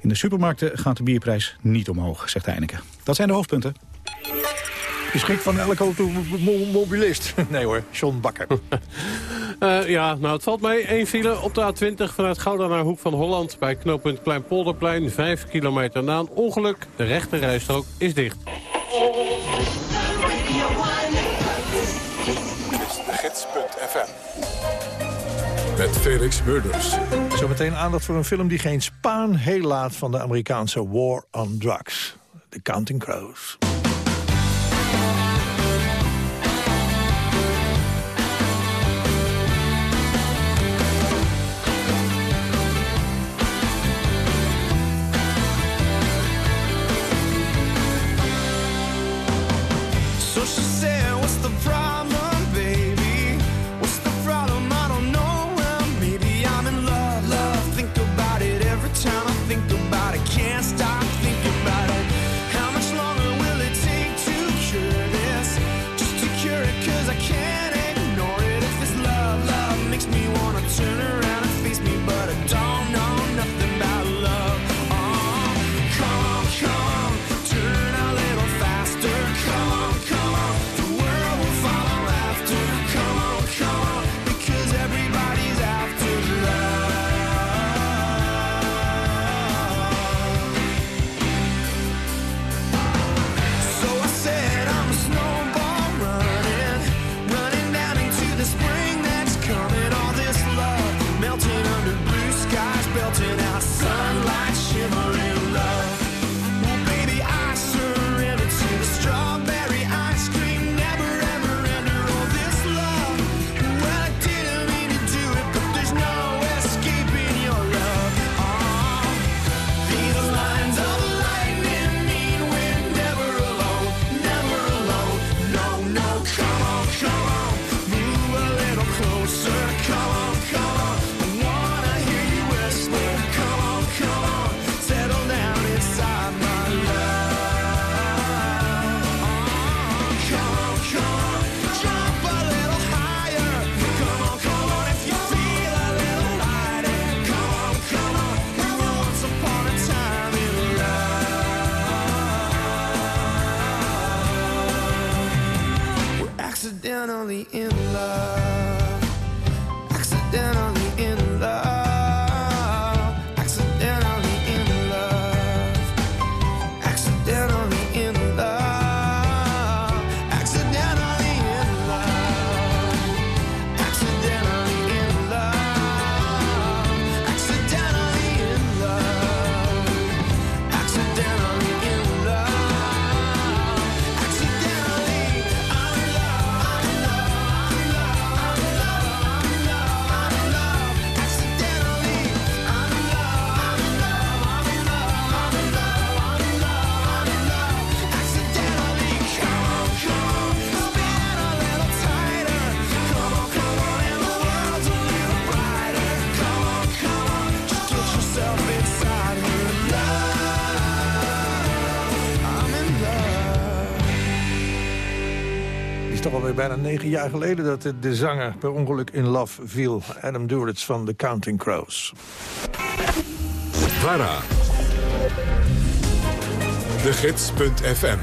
In de supermarkten gaat de bierprijs niet omhoog, zegt Heineken. Dat zijn de hoofdpunten. Geschikt van elke automobilist. Nee hoor, John Bakker. Eh, ja, nou het valt mee. Eén file op de A20 vanuit Gouda naar Hoek van Holland... bij knooppunt Kleinpolderplein, 5 kilometer na een ongeluk. De rechte rijstrook is dicht. Dit is de gids.fm. Met Felix Murders. Zometeen aandacht voor een film die geen spaan heel laat van de Amerikaanse War on Drugs. The Counting Crows. Alweer bijna negen jaar geleden... dat de, de zanger per ongeluk in love viel. Adam Duritz van The Counting Crows. VARA. De Gids.fm.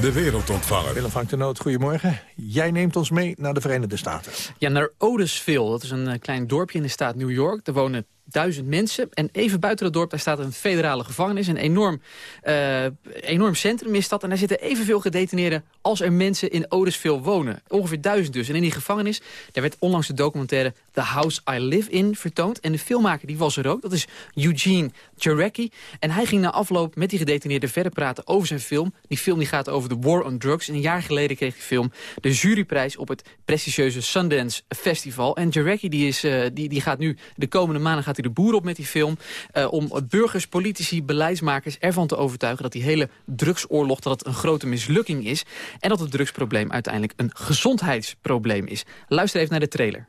De wereldontvanger. Willem Frank de Noot, goedemorgen. Jij neemt ons mee naar de Verenigde Staten. Ja, naar Otisville. Dat is een eh, klein dorpje in de staat New York. Daar wonen duizend mensen. En even buiten het dorp daar staat een federale gevangenis. Een enorm, eh, enorm centrum is dat. En daar zitten evenveel gedetineerden als er mensen in Otisville wonen. Ongeveer duizend dus. En in die gevangenis, daar werd onlangs de documentaire The House I Live In vertoond. En de filmmaker die was er ook. Dat is Eugene Jarecki. En hij ging na afloop met die gedetineerden verder praten over zijn film. Die film die gaat over de war on drugs. En een jaar geleden kreeg die film de juryprijs op het prestigieuze Sundance Festival. En Jarecki die, is, eh, die, die gaat nu de komende maanden hij de boer op met die film. eh, om burgers, politici, beleidsmakers ervan te overtuigen dat die hele drugsoorlog dat het een grote mislukking is. En dat het drugsprobleem uiteindelijk een gezondheidsprobleem is. Luister even naar de trailer.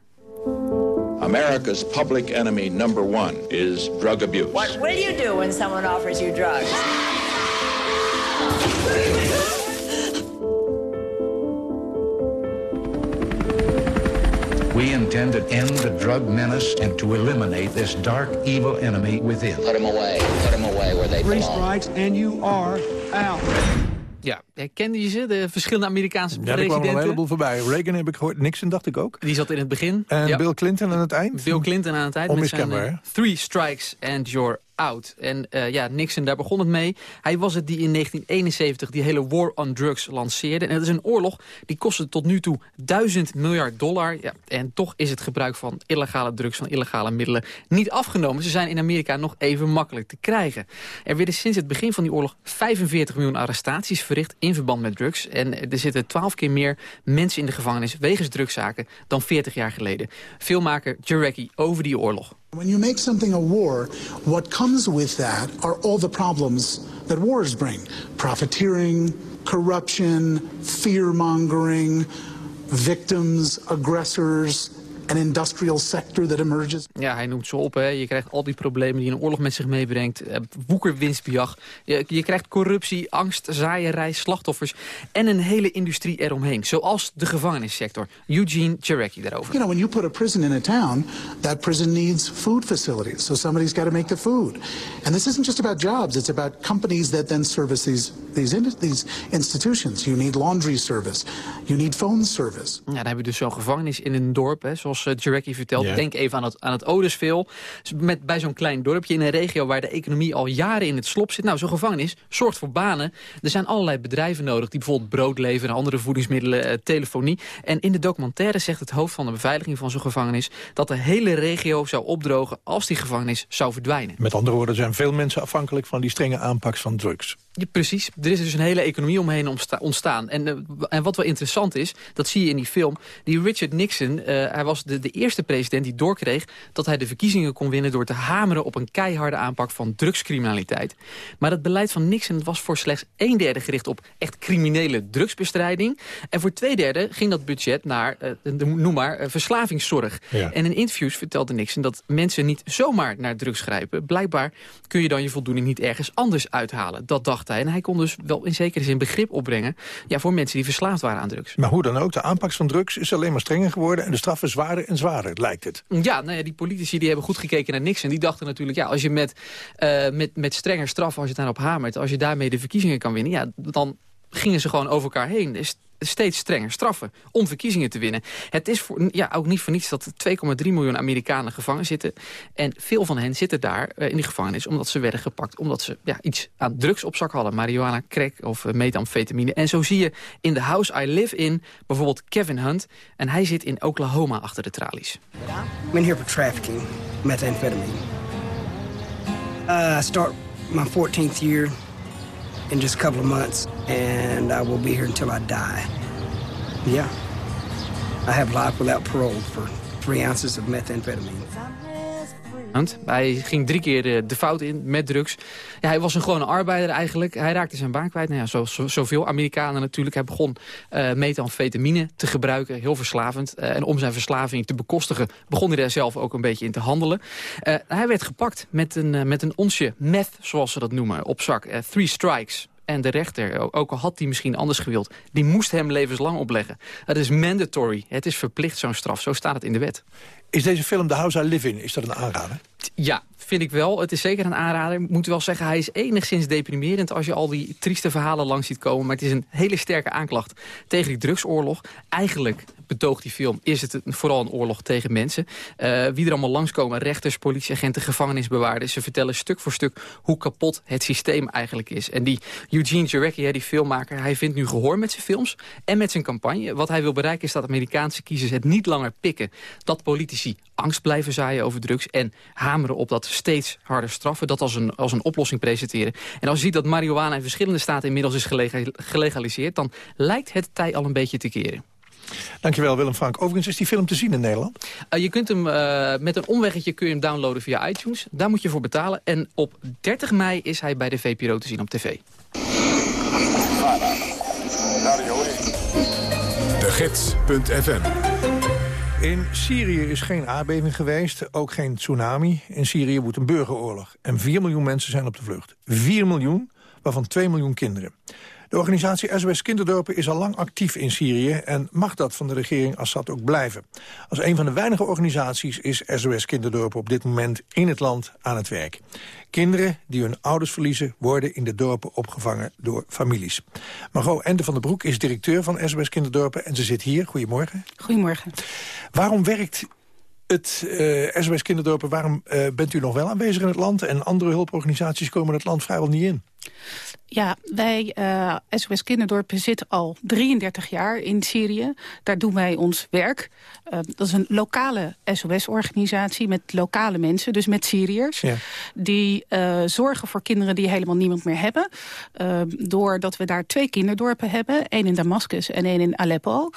America's public enemy number one is drug abuse. What will you do when someone offers you drugs? We intend to end the drug menace and to eliminate this dark, evil enemy within. Put them away. Put them away where they Three belong. strikes and you are out. Ja, herkende je ze, de verschillende Amerikaanse Ja, er kwamen presidenten? een heleboel voorbij. Reagan heb ik gehoord, Nixon dacht ik ook. Die zat in het begin. En Ja. Bill Clinton aan het eind. Bill Clinton aan het eind met zijn Onmiskenbaar, eh, Three Strikes and You're En eh, ja, Nixon, daar begon het mee. Hij was het die in 1971 die hele war on drugs lanceerde. En het is een oorlog die kostte tot nu toe 1000 miljard dollar. Ja, en toch is het gebruik van illegale drugs, van illegale middelen niet afgenomen. Ze zijn in Amerika nog even makkelijk te krijgen. Er werden sinds het begin van die oorlog 45 miljoen arrestaties verricht in verband met drugs. En er zitten 12 keer meer mensen in de gevangenis wegens drugszaken dan 40 jaar geleden. Filmmaker Jarecki over die oorlog. When you make something a war, what comes with that are all the problems that wars bring. Profiteering, corruption, fear-mongering, victims, aggressors, an industrial sector that emerges. Ja, hij noemt ze op. Hè. Je krijgt al die problemen die een oorlog met zich meebrengt. Eh, woekerwinstbejag. Je, je krijgt corruptie, angst, zaaierij, slachtoffers... en een hele industrie eromheen. Zoals de gevangenissector. Eugene Jarecki daarover. You know, when you put a prison in a town, that prison needs food facilities. So somebody's got to make the food. And this isn't just about jobs. It's about companies that then service these, these, these institutions. You need laundry service. You need phone service. Ja, dan heb je dus zo'n gevangenis in een dorp, hè, zoals uh, Jarecki vertelt. Denk even aan het, aan het Otisville. Met, bij zo'n klein dorpje in een regio waar de economie al jaren in het slop zit. Nou, zo'n gevangenis zorgt voor banen. Er zijn allerlei bedrijven nodig die bijvoorbeeld brood leveren... andere voedingsmiddelen, eh, telefonie. En in de documentaire zegt het hoofd van de beveiliging van zo'n gevangenis... dat de hele regio zou opdrogen als die gevangenis zou verdwijnen. Met andere woorden zijn veel mensen afhankelijk van die strenge aanpak van drugs. Ja, precies. Er is dus een hele economie omheen ontstaan. En, eh, en wat wel interessant is, dat zie je in die film... die Richard Nixon, eh, hij was de, de eerste president die doorkreeg... dat hij de verkiezingen kon winnen door te hameren... op een keiharde aanpak van drugscriminaliteit. Maar het beleid van Nixon was voor slechts een derde gericht... op echt criminele drugsbestrijding. En voor twee derde ging dat budget naar, eh, noem maar, verslavingszorg. Ja. En in interviews vertelde Nixon dat mensen niet zomaar naar drugs grijpen. Blijkbaar kun je dan je voldoening niet ergens anders uithalen. Dat dacht En hij kon dus wel in zekere zin begrip opbrengen... Ja, voor mensen die verslaafd waren aan drugs. Maar hoe dan ook, de aanpak van drugs is alleen maar strenger geworden... en de straffen zwaarder en zwaarder, lijkt het. Ja, nou ja, die politici die hebben goed gekeken naar Nixon. Die dachten natuurlijk, ja, als je met, eh, met, met strenger straffen, als je daarop hamert... als je daarmee de verkiezingen kan winnen, ja, dan gingen ze gewoon over elkaar heen. Dus steeds strenger straffen om verkiezingen te winnen. Het is voor, ja, ook niet voor niets dat er 2,3 miljoen Amerikanen gevangen zitten. En veel van hen zitten daar eh, in die gevangenis omdat ze werden gepakt. Omdat ze ja, iets aan drugs op zak hadden. Marihuana, crack of eh, methamfetamine. En zo zie je in The House I Live In bijvoorbeeld Kevin Hunt. En hij zit in Oklahoma achter de tralies. I'm in here for trafficking methamphetamine. Uh, I start my 14th year in just a couple of months, and I will be here until I die. Yeah. I have life without parole for three ounces of methamphetamine. Hij ging drie keer de, de fout in met drugs. Ja, hij was een gewone arbeider eigenlijk. Hij raakte zijn baan kwijt. Nou ja, zo, zoveel Amerikanen natuurlijk. Hij begon eh methamphetamine te gebruiken. Heel verslavend. Eh, en om zijn verslaving te bekostigen... begon hij daar zelf ook een beetje in te handelen. Eh, hij werd gepakt met een, eh, met een onsje meth, zoals ze dat noemen, op zak. Eh, three strikes. En de rechter, ook al had hij misschien anders gewild... die moest hem levenslang opleggen. Het is mandatory. Het is verplicht zo'n straf. Zo staat het in de wet. Is deze film The House I Live In, is dat een aanrader? Ja, vind ik wel. Het is zeker een aanrader. Ik moet wel zeggen, hij is enigszins deprimerend... als je al die trieste verhalen langs ziet komen. Maar het is een hele sterke aanklacht tegen die drugsoorlog. Eigenlijk betoogt die film, is het vooral een oorlog tegen mensen. Uh, wie er allemaal langskomen, rechters, politieagenten, gevangenisbewaarders... ze vertellen stuk voor stuk hoe kapot het systeem eigenlijk is. En die Eugene Jarecki, die filmmaker, hij vindt nu gehoor met zijn films... en met zijn campagne. Wat hij wil bereiken is dat Amerikaanse kiezers het niet langer pikken... dat politici angst blijven zaaien over drugs... en hameren op dat steeds harder straffen, dat als een, als een oplossing presenteren. En als je ziet dat marihuana in verschillende staten inmiddels is gelegaliseerd... dan lijkt het tij al een beetje te keren. Dankjewel Willem Frank. Overigens is die film te zien in Nederland? Uh, je kunt hem uh, met een omweggetje kun je hem downloaden via iTunes. Daar moet je voor betalen. En op 30 mei is hij bij de VPRO te zien op tv. De Gids.fm in Syrië is geen aardbeving geweest, ook geen tsunami. In Syrië woedt een burgeroorlog. En 4 miljoen mensen zijn op de vlucht. 4 miljoen, waarvan 2 miljoen kinderen. De organisatie SOS Kinderdorpen is al lang actief in Syrië... en mag dat van de regering Assad ook blijven. Als een van de weinige organisaties is SOS Kinderdorpen op dit moment in het land aan het werk. Kinderen die hun ouders verliezen worden in de dorpen opgevangen door families. Margot Ende van der Broek is directeur van SOS Kinderdorpen en ze zit hier. Goedemorgen. Goedemorgen. Waarom werkt het uh, SOS Kinderdorpen, waarom uh, bent u nog wel aanwezig in het land... en andere hulporganisaties komen het land vrijwel niet in? Ja, wij, uh, eh, SOS Kinderdorpen, zitten al 33 jaar in Syrië. Daar doen wij ons werk. Uh, dat is een lokale SOS-organisatie met lokale mensen, dus met Syriërs. Ja. Die uh, zorgen voor kinderen die helemaal niemand meer hebben. doordat we daar twee kinderdorpen hebben. één in Damascus en één in Aleppo.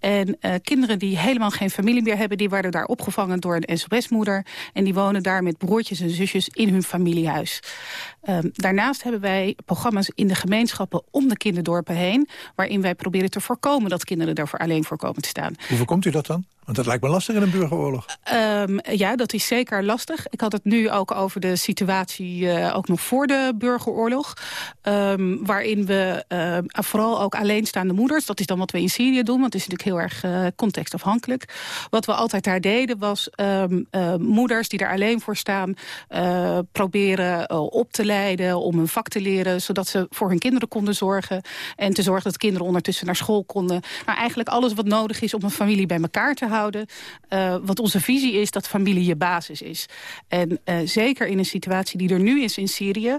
En kinderen die helemaal geen familie meer hebben... die worden daar opgevangen door een SOS-moeder. En die wonen daar met broertjes en zusjes in hun familiehuis. Um, daarnaast hebben wij programma's in de gemeenschappen om de kinderdorpen heen... waarin wij proberen te voorkomen dat kinderen daarvoor alleen voor komen te staan. Hoe voorkomt u dat dan? Want dat lijkt me lastig in een burgeroorlog. Um, ja, dat is zeker lastig. Ik had het nu ook over de situatie uh, ook nog voor de burgeroorlog. Um, waarin we uh, vooral ook alleenstaande moeders... dat is dan wat we in Syrië doen, want het is natuurlijk heel erg uh, contextafhankelijk. Wat we altijd daar deden was um, moeders die daar alleen voor staan... proberen op te leiden, om een vak te leren... zodat ze voor hun kinderen konden zorgen. En te zorgen dat kinderen ondertussen naar school konden. Nou, eigenlijk alles wat nodig is om een familie bij elkaar te houden. Uh, want onze visie is dat familie je basis is. En uh, zeker in een situatie die er nu is in Syrië...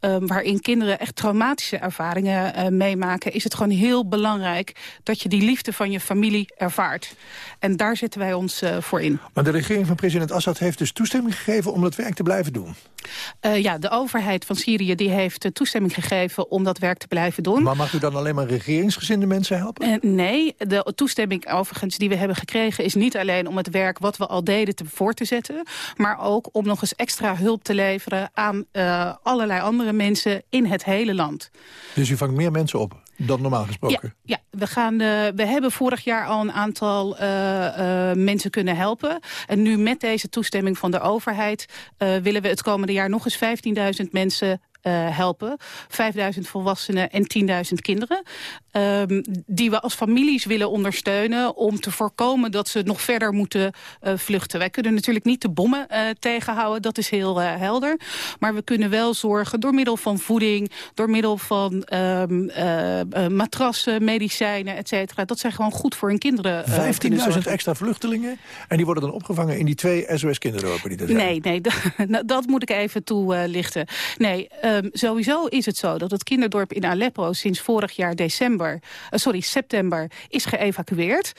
Uh, waarin kinderen echt traumatische ervaringen meemaken... is het gewoon heel belangrijk dat je die liefde van je familie ervaart. En daar zetten wij ons voor in. Maar de regering van president Assad heeft dus toestemming gegeven... om dat werk te blijven doen? Ja, de overheid van Syrië die heeft toestemming gegeven om dat werk te blijven doen. Maar mag u dan alleen maar regeringsgezinde mensen helpen? nee, de toestemming overigens die we hebben gekregen is niet alleen om het werk wat we al deden te voor te zetten... maar ook om nog eens extra hulp te leveren aan allerlei andere mensen in het hele land. Dus u vangt meer mensen op? Dan normaal gesproken? Ja, we, gaan, uh, we hebben vorig jaar al een aantal uh, uh, mensen kunnen helpen. En nu met deze toestemming van de overheid... willen we het komende jaar nog eens 15.000 mensen helpen. 5000 volwassenen en 10.000 kinderen. Um, die we als families willen ondersteunen om te voorkomen dat ze nog verder moeten uh, vluchten. Wij kunnen natuurlijk niet de bommen uh, tegenhouden, dat is heel helder. Maar we kunnen wel zorgen door middel van voeding, door middel van um, matrassen, medicijnen, et cetera. Dat zij gewoon goed voor hun kinderen 15.000 extra vluchtelingen en die worden dan opgevangen in die twee SOS-kinderdorpen die er zijn? Nee, nee, dat, dat moet ik even toelichten. nee, Um, sowieso is het zo dat het kinderdorp in Aleppo sinds vorig jaar december, uh, sorry, september is geëvacueerd.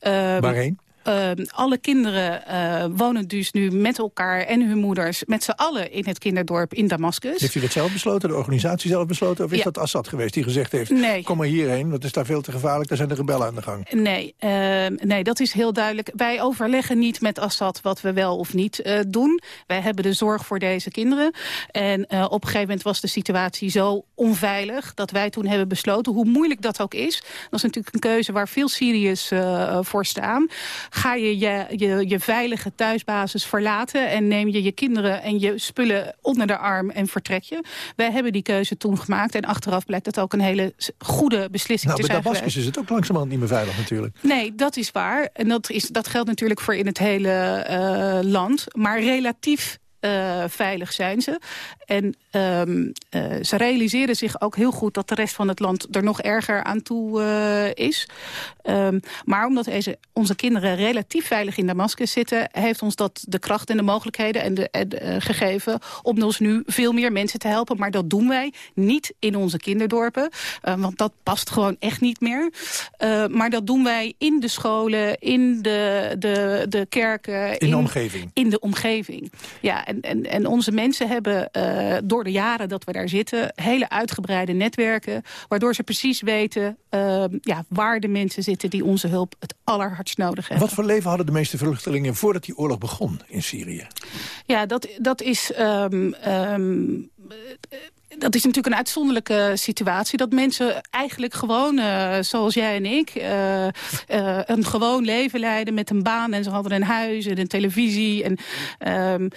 Um, Waarheen? Uh, alle kinderen uh, wonen dus nu met elkaar en hun moeders... met z'n allen in het kinderdorp in Damascus. Heeft u dat zelf besloten, de organisatie zelf besloten... of is dat Assad geweest die gezegd heeft... Nee. kom maar hierheen, want het is daar veel te gevaarlijk... daar zijn de rebellen aan de gang? Nee, uh, nee, dat is heel duidelijk. Wij overleggen niet met Assad wat we wel of niet uh, doen. Wij hebben de zorg voor deze kinderen. En uh, op een gegeven moment was de situatie zo onveilig. Dat wij toen hebben besloten, hoe moeilijk dat ook is. Dat is natuurlijk een keuze waar veel Syriërs voor staan. Ga je je, je je veilige thuisbasis verlaten... en neem je je kinderen en je spullen onder de arm en vertrek je. Wij hebben die keuze toen gemaakt. En achteraf blijkt dat ook een hele goede beslissing nou, te zijn Damascus is het ook langzamerhand niet meer veilig natuurlijk. Nee, dat is waar. En dat, is, dat geldt natuurlijk voor in het hele uh, land. Maar relatief uh, veilig zijn ze. En um, uh, ze realiseren zich ook heel goed dat de rest van het land er nog erger aan toe uh, is. Um, maar omdat deze, onze kinderen relatief veilig in Damascus zitten... heeft ons dat de kracht en de mogelijkheden en de, en, gegeven... om ons nu veel meer mensen te helpen. Maar dat doen wij niet in onze kinderdorpen. want dat past gewoon echt niet meer. maar dat doen wij in de scholen, in de, de, de kerken. In, in de omgeving. In de omgeving, ja. En, en, en onze mensen hebben uh, door de jaren dat we daar zitten... hele uitgebreide netwerken, waardoor ze precies weten... Uh, ja, waar de mensen zitten die onze hulp het allerhardst nodig hebben. Wat voor leven hadden de meeste vluchtelingen voordat die oorlog begon in Syrië? Ja, dat, dat is... Um, um, dat is natuurlijk een uitzonderlijke situatie. Dat mensen eigenlijk gewoon, uh, zoals jij en ik... Uh, uh, een gewoon leven leiden met een baan. En ze hadden een huis en een televisie. En, um,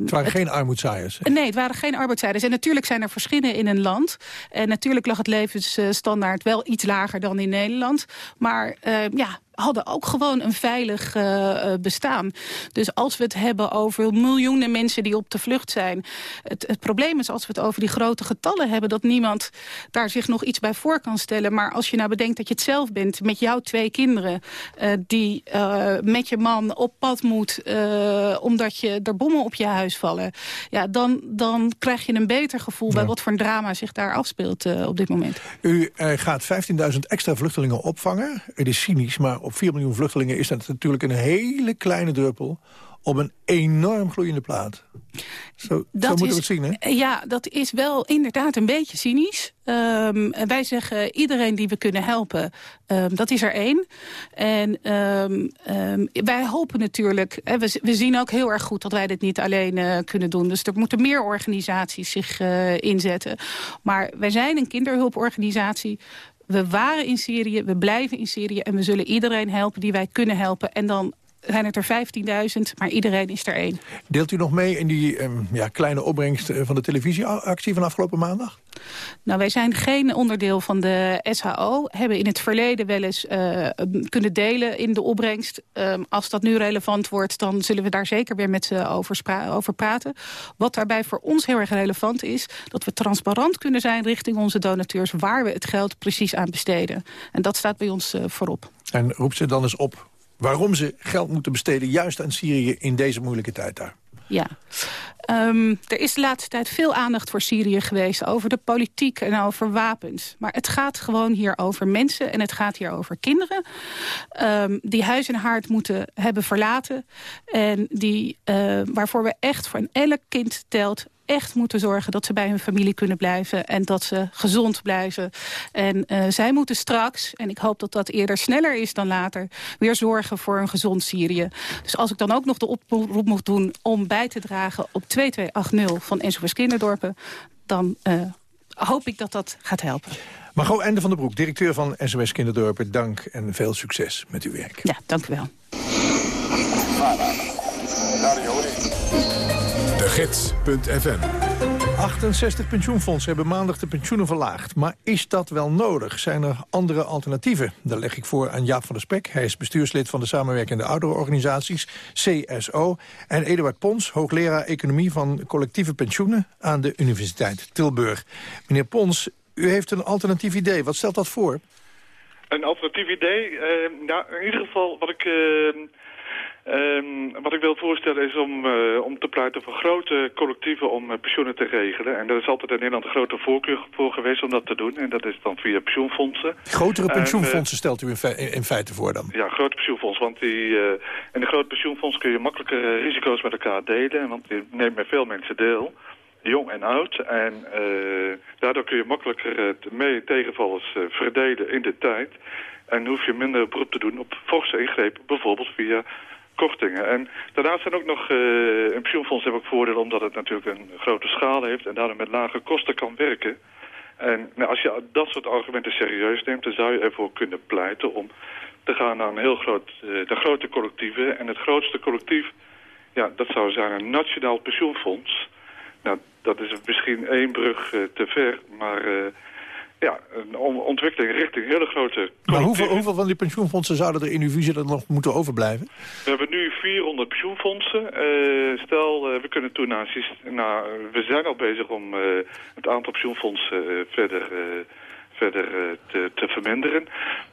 het waren het, geen armoedzaaiers. Nee, het waren geen arbeidszaaiers. En natuurlijk zijn er verschillen in een land. En natuurlijk lag het levensstandaard wel iets lager dan in Nederland. Maar ja, hadden ook gewoon een veilig uh, bestaan. Dus als we het hebben over miljoenen mensen die op de vlucht zijn... Het, het, probleem is als we het over die grote getallen hebben... dat niemand daar zich nog iets bij voor kan stellen. Maar als je nou bedenkt dat je het zelf bent met jouw twee kinderen... Uh, die met je man op pad moet omdat je er bommen op je huis vallen... Ja, dan, dan krijg je een beter gevoel ja. bij wat voor een drama zich daar afspeelt op dit moment. U gaat 15.000 extra vluchtelingen opvangen. Het is cynisch, maar op 4 miljoen vluchtelingen is dat natuurlijk een hele kleine druppel op een enorm gloeiende plaat. Zo, dat zo moeten is, we het zien, hè? Ja, dat is wel inderdaad een beetje cynisch. Um, wij zeggen iedereen die we kunnen helpen, um, dat is er één. En um, wij hopen natuurlijk, hè, we, we, zien ook heel erg goed dat wij dit niet alleen uh, kunnen doen. Dus er moeten meer organisaties zich uh, inzetten. Maar wij zijn een kinderhulporganisatie. We waren in Syrië, we blijven in Syrië... en we zullen iedereen helpen die wij kunnen helpen. En dan zijn het er 15.000, maar iedereen is er één. Deelt u nog mee in die um, ja, kleine opbrengst van de televisieactie van afgelopen maandag? Nou, wij zijn geen onderdeel van de SHO. Hebben in het verleden wel eens uh, kunnen delen in de opbrengst. Um, als dat nu relevant wordt, dan zullen we daar zeker weer met ze over, over praten. Wat daarbij voor ons heel erg relevant is... dat we transparant kunnen zijn richting onze donateurs... waar we het geld precies aan besteden. En dat staat bij ons uh, voorop. En roept ze dan eens op waarom ze geld moeten besteden... juist aan Syrië in deze moeilijke tijd daar. Ja. Um, er is de laatste tijd veel aandacht voor Syrië geweest... over de politiek en over wapens. Maar het gaat gewoon hier over mensen en het gaat hier over kinderen... Um, die huis en haard moeten hebben verlaten... en die, uh, waarvoor we echt voor elk kind telt echt moeten zorgen dat ze bij hun familie kunnen blijven... en dat ze gezond blijven. En uh, zij moeten straks, en ik hoop dat dat eerder sneller is dan later... weer zorgen voor een gezond Syrië. Dus als ik dan ook nog de oproep moet doen om bij te dragen... op 2280 van SOS Kinderdorpen... dan uh, hoop ik dat dat gaat helpen. Margot Einde van der Broek, directeur van SOS Kinderdorpen. Dank en veel succes met uw werk. Ja, dank u wel. Gids.fm 68 pensioenfondsen hebben maandag de pensioenen verlaagd. Maar is dat wel nodig? Zijn er andere alternatieven? Daar leg ik voor aan Jaap van der Spek. Hij is bestuurslid van de samenwerkende ouderenorganisaties, CSO. En Eduard Pons, hoogleraar economie van collectieve pensioenen... aan de Universiteit Tilburg. Meneer Pons, u heeft een alternatief idee. Wat stelt dat voor? Een alternatief idee? Uh, nou, in ieder geval wat ik... Uh Um, wat ik wil voorstellen is om, uh, om te pleiten voor grote collectieven om uh, pensioenen te regelen. En er is altijd in Nederland een grote voorkeur voor geweest om dat te doen. En dat is dan via pensioenfondsen. Grotere pensioenfondsen uh, stelt u in, fe in, feite voor dan? Ja, grote pensioenfondsen. Want die, in de grote pensioenfondsen kun je makkelijker risico's met elkaar delen. Want je neemt met veel mensen deel. Jong en oud. En daardoor kun je makkelijker mee tegenvallers verdelen in de tijd. En hoef je minder beroep te doen op forse ingrepen. Bijvoorbeeld via kortingen. En daarnaast zijn ook nog, uh, een pensioenfonds heeft ook voordeel omdat het natuurlijk een grote schaal heeft en daardoor met lage kosten kan werken. En nou, als je dat soort argumenten serieus neemt, dan zou je ervoor kunnen pleiten om te gaan naar een heel groot, eh, de grote collectieven. En het grootste collectief, ja, dat zou zijn een nationaal pensioenfonds. Nou, dat is misschien één brug eh, te ver, maar eh, ja, een on- ontwikkeling richting hele grote Maar hoeveel, hoeveel van die pensioenfondsen zouden er in uw visie dan nog moeten overblijven? We hebben nu 400 pensioenfondsen. Eh, stel, eh, we kunnen toen naar... naar- we zijn al bezig om eh, het aantal pensioenfondsen eh, verder, eh, verder eh, te, te verminderen.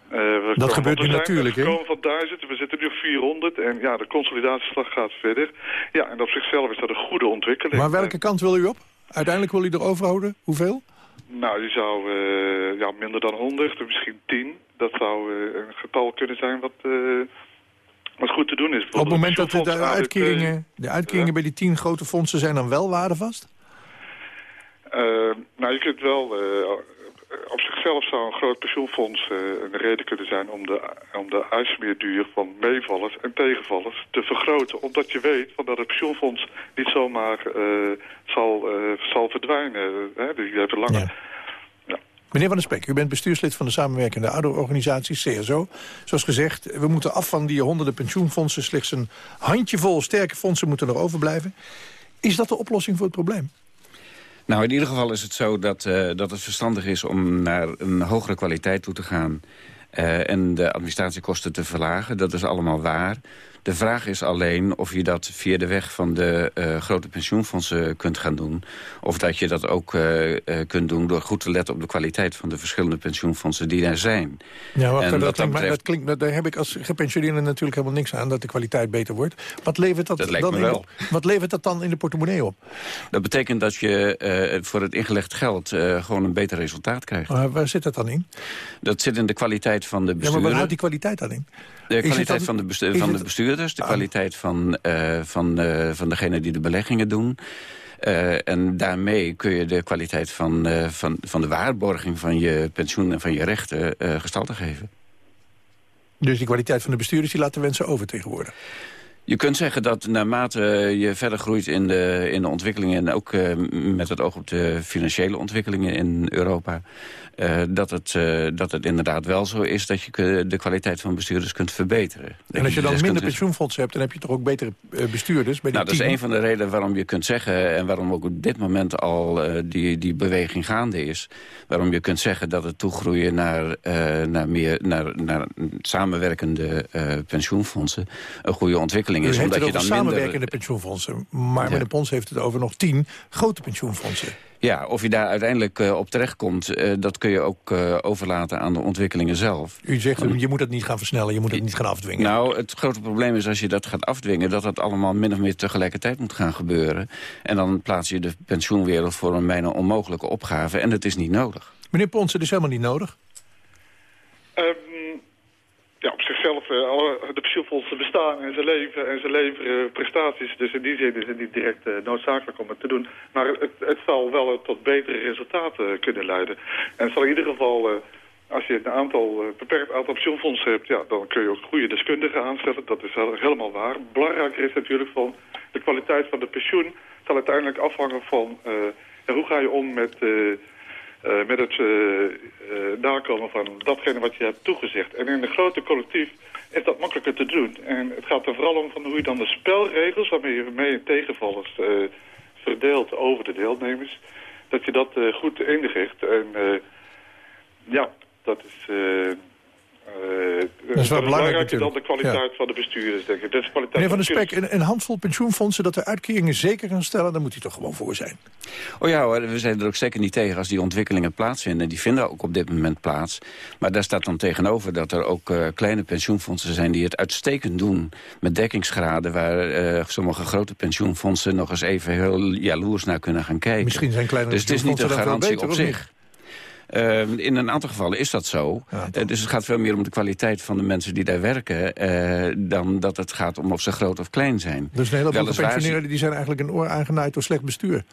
Eh, we komen- gebeurt we nu natuurlijk, hè? gekomen van 1000, we zitten nu op 400 en ja, de consolidatieslag gaat verder. Ja, en op zichzelf is dat een goede ontwikkeling. Maar welke kant wil u op? Uiteindelijk wil u er overhouden? Hoeveel? Nou, je zou eh, ja, minder dan 100, misschien 10. Dat zou eh, een getal kunnen zijn wat, eh, wat goed te doen is. Op het moment dat de, de uitkeringen, de uitkeringen bij die tien grote fondsen zijn dan wel waardevast? Nou, je kunt wel... eh, op zichzelf zou een groot pensioenfonds eh, een reden kunnen zijn om de, om de uitsmeerduur van meevallers en tegenvallers te vergroten. Omdat je weet van dat het pensioenfonds niet zomaar eh, zal, zal verdwijnen. Hè? Die hebben langer... Meneer Van der Spek, u bent bestuurslid van de samenwerkende ouderorganisatie CSO. Zoals gezegd, we moeten af van die honderden pensioenfondsen. Slechts een handjevol sterke fondsen moeten er overblijven. Is dat de oplossing voor het probleem? Nou, in ieder geval is het zo dat, eh, dat het verstandig is om naar een hogere kwaliteit toe te gaan. eh, en de administratiekosten te verlagen. Dat is allemaal waar. De vraag is alleen of je dat via de weg van de eh, grote pensioenfondsen kunt gaan doen. Of dat je dat ook eh, eh, kunt doen door goed te letten op de kwaliteit van de verschillende pensioenfondsen die er zijn. Ja, wacht, En dat, klinkt, betreft- dat klinkt, dat- daar heb ik als gepensioneerde natuurlijk helemaal niks aan... dat de kwaliteit beter wordt. Wat levert dat, dan in wel. wat levert dat dan in de portemonnee op? Dat betekent dat je voor het ingelegd geld gewoon een beter resultaat krijgt. Maar waar zit dat dan in? Dat zit in de kwaliteit van de Ja, maar bestuurder. waar houdt die kwaliteit dan in? De Is het kwaliteit van, de bestu- is van de het- bestuurders, de Ah. kwaliteit van, eh, van, eh, van degene die de beleggingen doen. Eh, en daarmee kun je de kwaliteit van, eh, van, van de waarborging van je pensioen en van je rechten eh, gestalte geven. Dus die kwaliteit van de bestuurders die laten wensen over tegenwoordig. Je kunt zeggen dat naarmate je verder groeit in de, in de ontwikkelingen... en ook eh, met het oog op de financiële ontwikkelingen in Europa... eh, dat, het, eh, dat het inderdaad wel zo is dat je de kwaliteit van bestuurders kunt verbeteren. En als je dan minder pensioenfondsen hebt... dan heb je toch ook betere bestuurders bij die Nou, dat is een van de redenen waarom je kunt zeggen... en waarom ook op dit moment al die, die beweging gaande is... waarom je kunt zeggen dat het toegroeien naar, naar, meer, naar, naar samenwerkende pensioenfondsen... een goede ontwikkeling U is. heeft Omdat het je over dan samenwerkende minder... pensioenfondsen. Maar Ja. meneer Pons heeft het over nog tien grote pensioenfondsen. Ja, of je daar uiteindelijk eh, op terechtkomt... eh, dat kun je ook eh, overlaten aan de ontwikkelingen zelf. U zegt, je moet het niet gaan versnellen, je moet het niet gaan afdwingen. Nou, het grote probleem is als je dat gaat afdwingen... dat dat allemaal min of meer tegelijkertijd moet gaan gebeuren. En dan plaats je de pensioenwereld voor een bijna onmogelijke opgave. En dat is niet nodig. Meneer Pons, het is helemaal niet nodig. Ja, op zichzelf, eh, alle, de pensioenfondsen bestaan en ze leven en ze leveren prestaties. Dus in die zin is het niet direct eh, noodzakelijk om het te doen. Maar het, het zal wel eh, tot betere resultaten kunnen leiden. En het zal in ieder geval, als je een aantal, beperkt aantal pensioenfondsen hebt... Ja, dan kun je ook goede deskundigen aanstellen. Dat is helemaal waar. Belangrijker is natuurlijk van de kwaliteit van de pensioen... zal uiteindelijk afhangen van hoe ga je om met... eh, met het eh, eh, nakomen van datgene wat je hebt toegezegd. En in een grote collectief is dat makkelijker te doen. En het gaat er vooral om van hoe je dan de spelregels... waarmee je mee en tegenvallers verdeelt over de deelnemers... dat je dat goed inricht. En ja, dat is... Dat is wel belangrijk dan de kwaliteit Ja. van de bestuurders, denk ik. Dat is de kwaliteit Meneer Van der de Spek, een, een handvol pensioenfondsen dat er uitkeringen zeker gaan stellen... daar moet hij toch gewoon voor zijn. Oh ja hoor, we zijn er ook zeker niet tegen als die ontwikkelingen plaatsvinden. Die vinden ook op dit moment plaats. Maar daar staat dan tegenover dat er ook eh, kleine pensioenfondsen zijn... die het uitstekend doen met dekkingsgraden... waar eh, sommige grote pensioenfondsen nog eens even heel jaloers naar kunnen gaan kijken. Misschien zijn kleine Dus het is niet een pensioenfondsen dan veel garantie op beter, of zich. Eh, in een aantal gevallen is dat zo. Eh, dus het gaat veel meer om de kwaliteit van de mensen die daar werken... eh, dan dat het gaat om of ze groot of klein zijn. Dus een heleboel gepensioneerden die zijn eigenlijk een oor aangenaaid door slecht bestuur.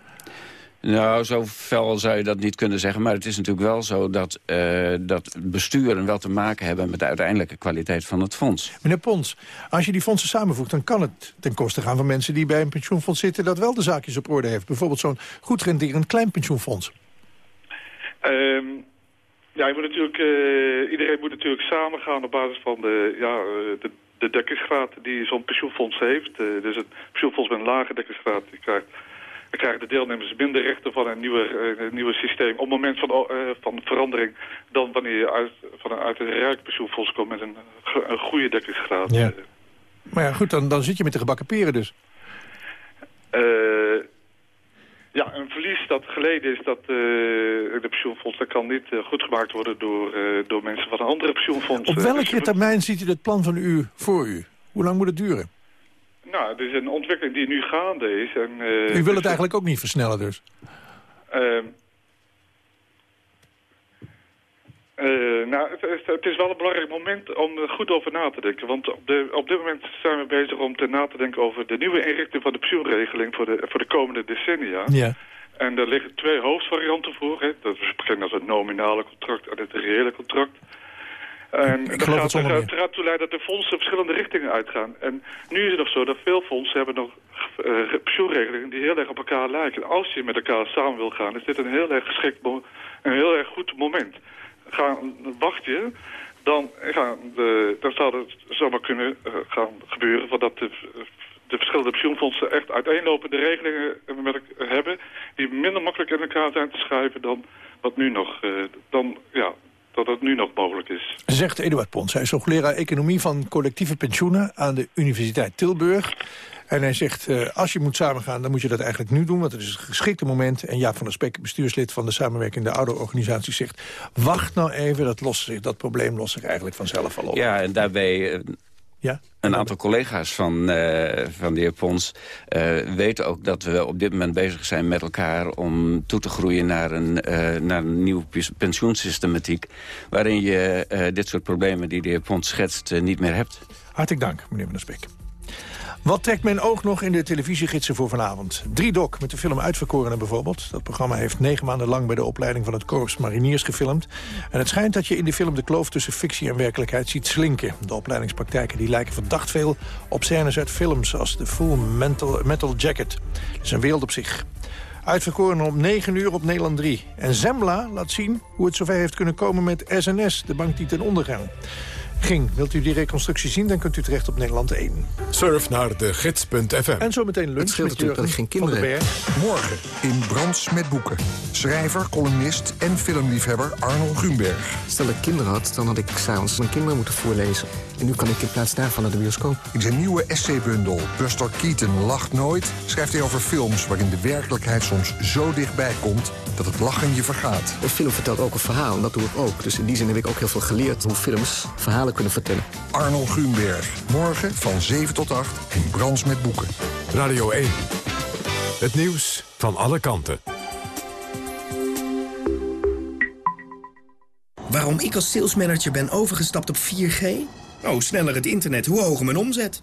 Nou, zo fel zou je dat niet kunnen zeggen. Maar het is natuurlijk wel zo dat, eh, dat besturen wel te maken hebben... met de uiteindelijke kwaliteit van het fonds. Meneer Pons, als je die fondsen samenvoegt... dan kan het ten koste gaan van mensen die bij een pensioenfonds zitten... dat wel de zaakjes op orde heeft. Bijvoorbeeld zo'n goed renderend klein pensioenfonds. Ehm, ja, je moet natuurlijk, eh, iedereen moet natuurlijk samengaan op basis van de, ja, eh, de, de dekkingsgraad die zo'n pensioenfonds heeft. Eh, dus het pensioenfonds met een lage dekkingsgraad die krijgt, dan krijgen de deelnemers minder rechten van een nieuwe, nieuwe systeem op het moment van, van verandering dan wanneer je uit, van een, uit een rijk pensioenfonds komt met een, een goede dekkingsgraad. Ja. Maar ja, goed, dan, dan zit je met de gebakken peren dus. Ja, een verlies dat geleden is dat eh de pensioenfonds... dat kan niet eh, goed gemaakt worden door, eh, door mensen van een andere pensioenfonds. Op welke termijn ziet u het plan van u voor u? Hoe lang moet het duren? Nou, het is een ontwikkeling die nu gaande is. En, u wil het dus- eigenlijk ook niet versnellen dus. Eh, nou, het, is- het is wel een belangrijk moment om er goed over na te denken. Want op, de, op dit moment zijn we bezig om te na te denken over de nieuwe inrichting van de pensioenregeling voor de, voor de komende decennia. Ja. En daar liggen twee hoofdvarianten voor. Hè. Dat is bekend als het nominale contract en het reële contract. En dat geloof gaat, het er- gaat toe leiden dat de fondsen verschillende richtingen uitgaan. En nu is het nog zo dat veel fondsen hebben nog eh, pensioenregelingen die heel erg op elkaar lijken. Als je met elkaar samen wil gaan, is dit een heel erg geschikt, een heel erg goed moment. Ga, wacht je, dan, gaan de, dan zou het zomaar kunnen eh, gaan gebeuren dat de, de verschillende pensioenfondsen echt uiteenlopende regelingen elk- hebben die minder makkelijk in elkaar zijn te schrijven dan wat nu nog, eh, dan, ja, dat nu nog mogelijk is. Zegt Eduard Pons. Hij is hoogleraar economie van collectieve pensioenen aan de Universiteit Tilburg. En hij zegt, eh, als je moet samengaan, dan moet je dat eigenlijk nu doen. Want het is het geschikte moment. En Jaap van der Spek, bestuurslid van de samenwerkende ouderorganisatie, zegt... wacht nou even, dat, lost zich, dat probleem lost zich eigenlijk vanzelf al op. Ja, en daarbij... eh, Ja? Een aantal collega's van, eh, van de heer Pons weten ook dat we op dit moment bezig zijn met elkaar om toe te groeien naar een, naar een nieuwe pens- pensioensystematiek. Waarin je dit soort problemen die de heer Pons schetst niet meer hebt. Hartelijk dank, meneer Van der Spek. Wat trekt mijn oog nog in de televisiegidsen voor vanavond? Drie Dok met de film Uitverkorenen bijvoorbeeld. Dat programma heeft negen maanden lang bij de opleiding van het Korps Mariniers gefilmd. En het schijnt dat je in die film de kloof tussen fictie en werkelijkheid ziet slinken. De opleidingspraktijken die lijken verdacht veel op scènes uit films... als de Full Metal, Jacket. Het is een wereld op zich. Uitverkorenen om 9 uur op Nederland 3. En Zembla laat zien hoe het zover heeft kunnen komen met SNS, de bank die ten onder ging. Ging. Wilt u die reconstructie zien, dan kunt u terecht op Nederland 1. Surf naar de gids.fm. En zometeen lunch Het scheelt met natuurlijk dat ik geen kinderen Berg. Morgen in Brands met Boeken. Schrijver, columnist en filmliefhebber Arnold Grunberg. Stel dat ik kinderen had, dan had ik s'avonds mijn kinderen moeten voorlezen. En nu kan ik in plaats daarvan naar de bioscoop. In zijn nieuwe essaybundel Buster Keaton lacht nooit... schrijft hij over films waarin de werkelijkheid soms zo dichtbij komt... dat het lachen je vergaat. Een film vertelt ook een verhaal en dat doe ik ook. Dus in die zin heb ik ook heel veel geleerd hoe films verhalen kunnen vertellen. Arnold Grunberg. Morgen van 7 tot 8 in Brands met Boeken. Radio 1. Het nieuws van alle kanten. Waarom ik als salesmanager ben overgestapt op 4G? Oh, sneller het internet, hoe hoger mijn omzet?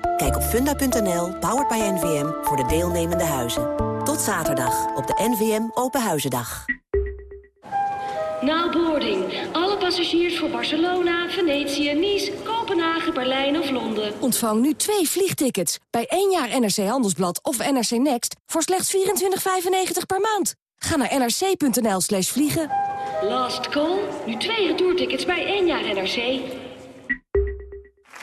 Kijk op funda.nl, powered by NVM, voor de deelnemende huizen. Tot zaterdag op de NVM Open Huizendag. Na boarding. Alle passagiers voor Barcelona, Venetië, Nice, Kopenhagen, Berlijn of Londen. Ontvang nu twee vliegtickets bij één jaar NRC Handelsblad of NRC Next voor slechts 24,95 per maand. Ga naar nrc.nl slash vliegen. Last call. Nu twee retourtickets bij één jaar NRC.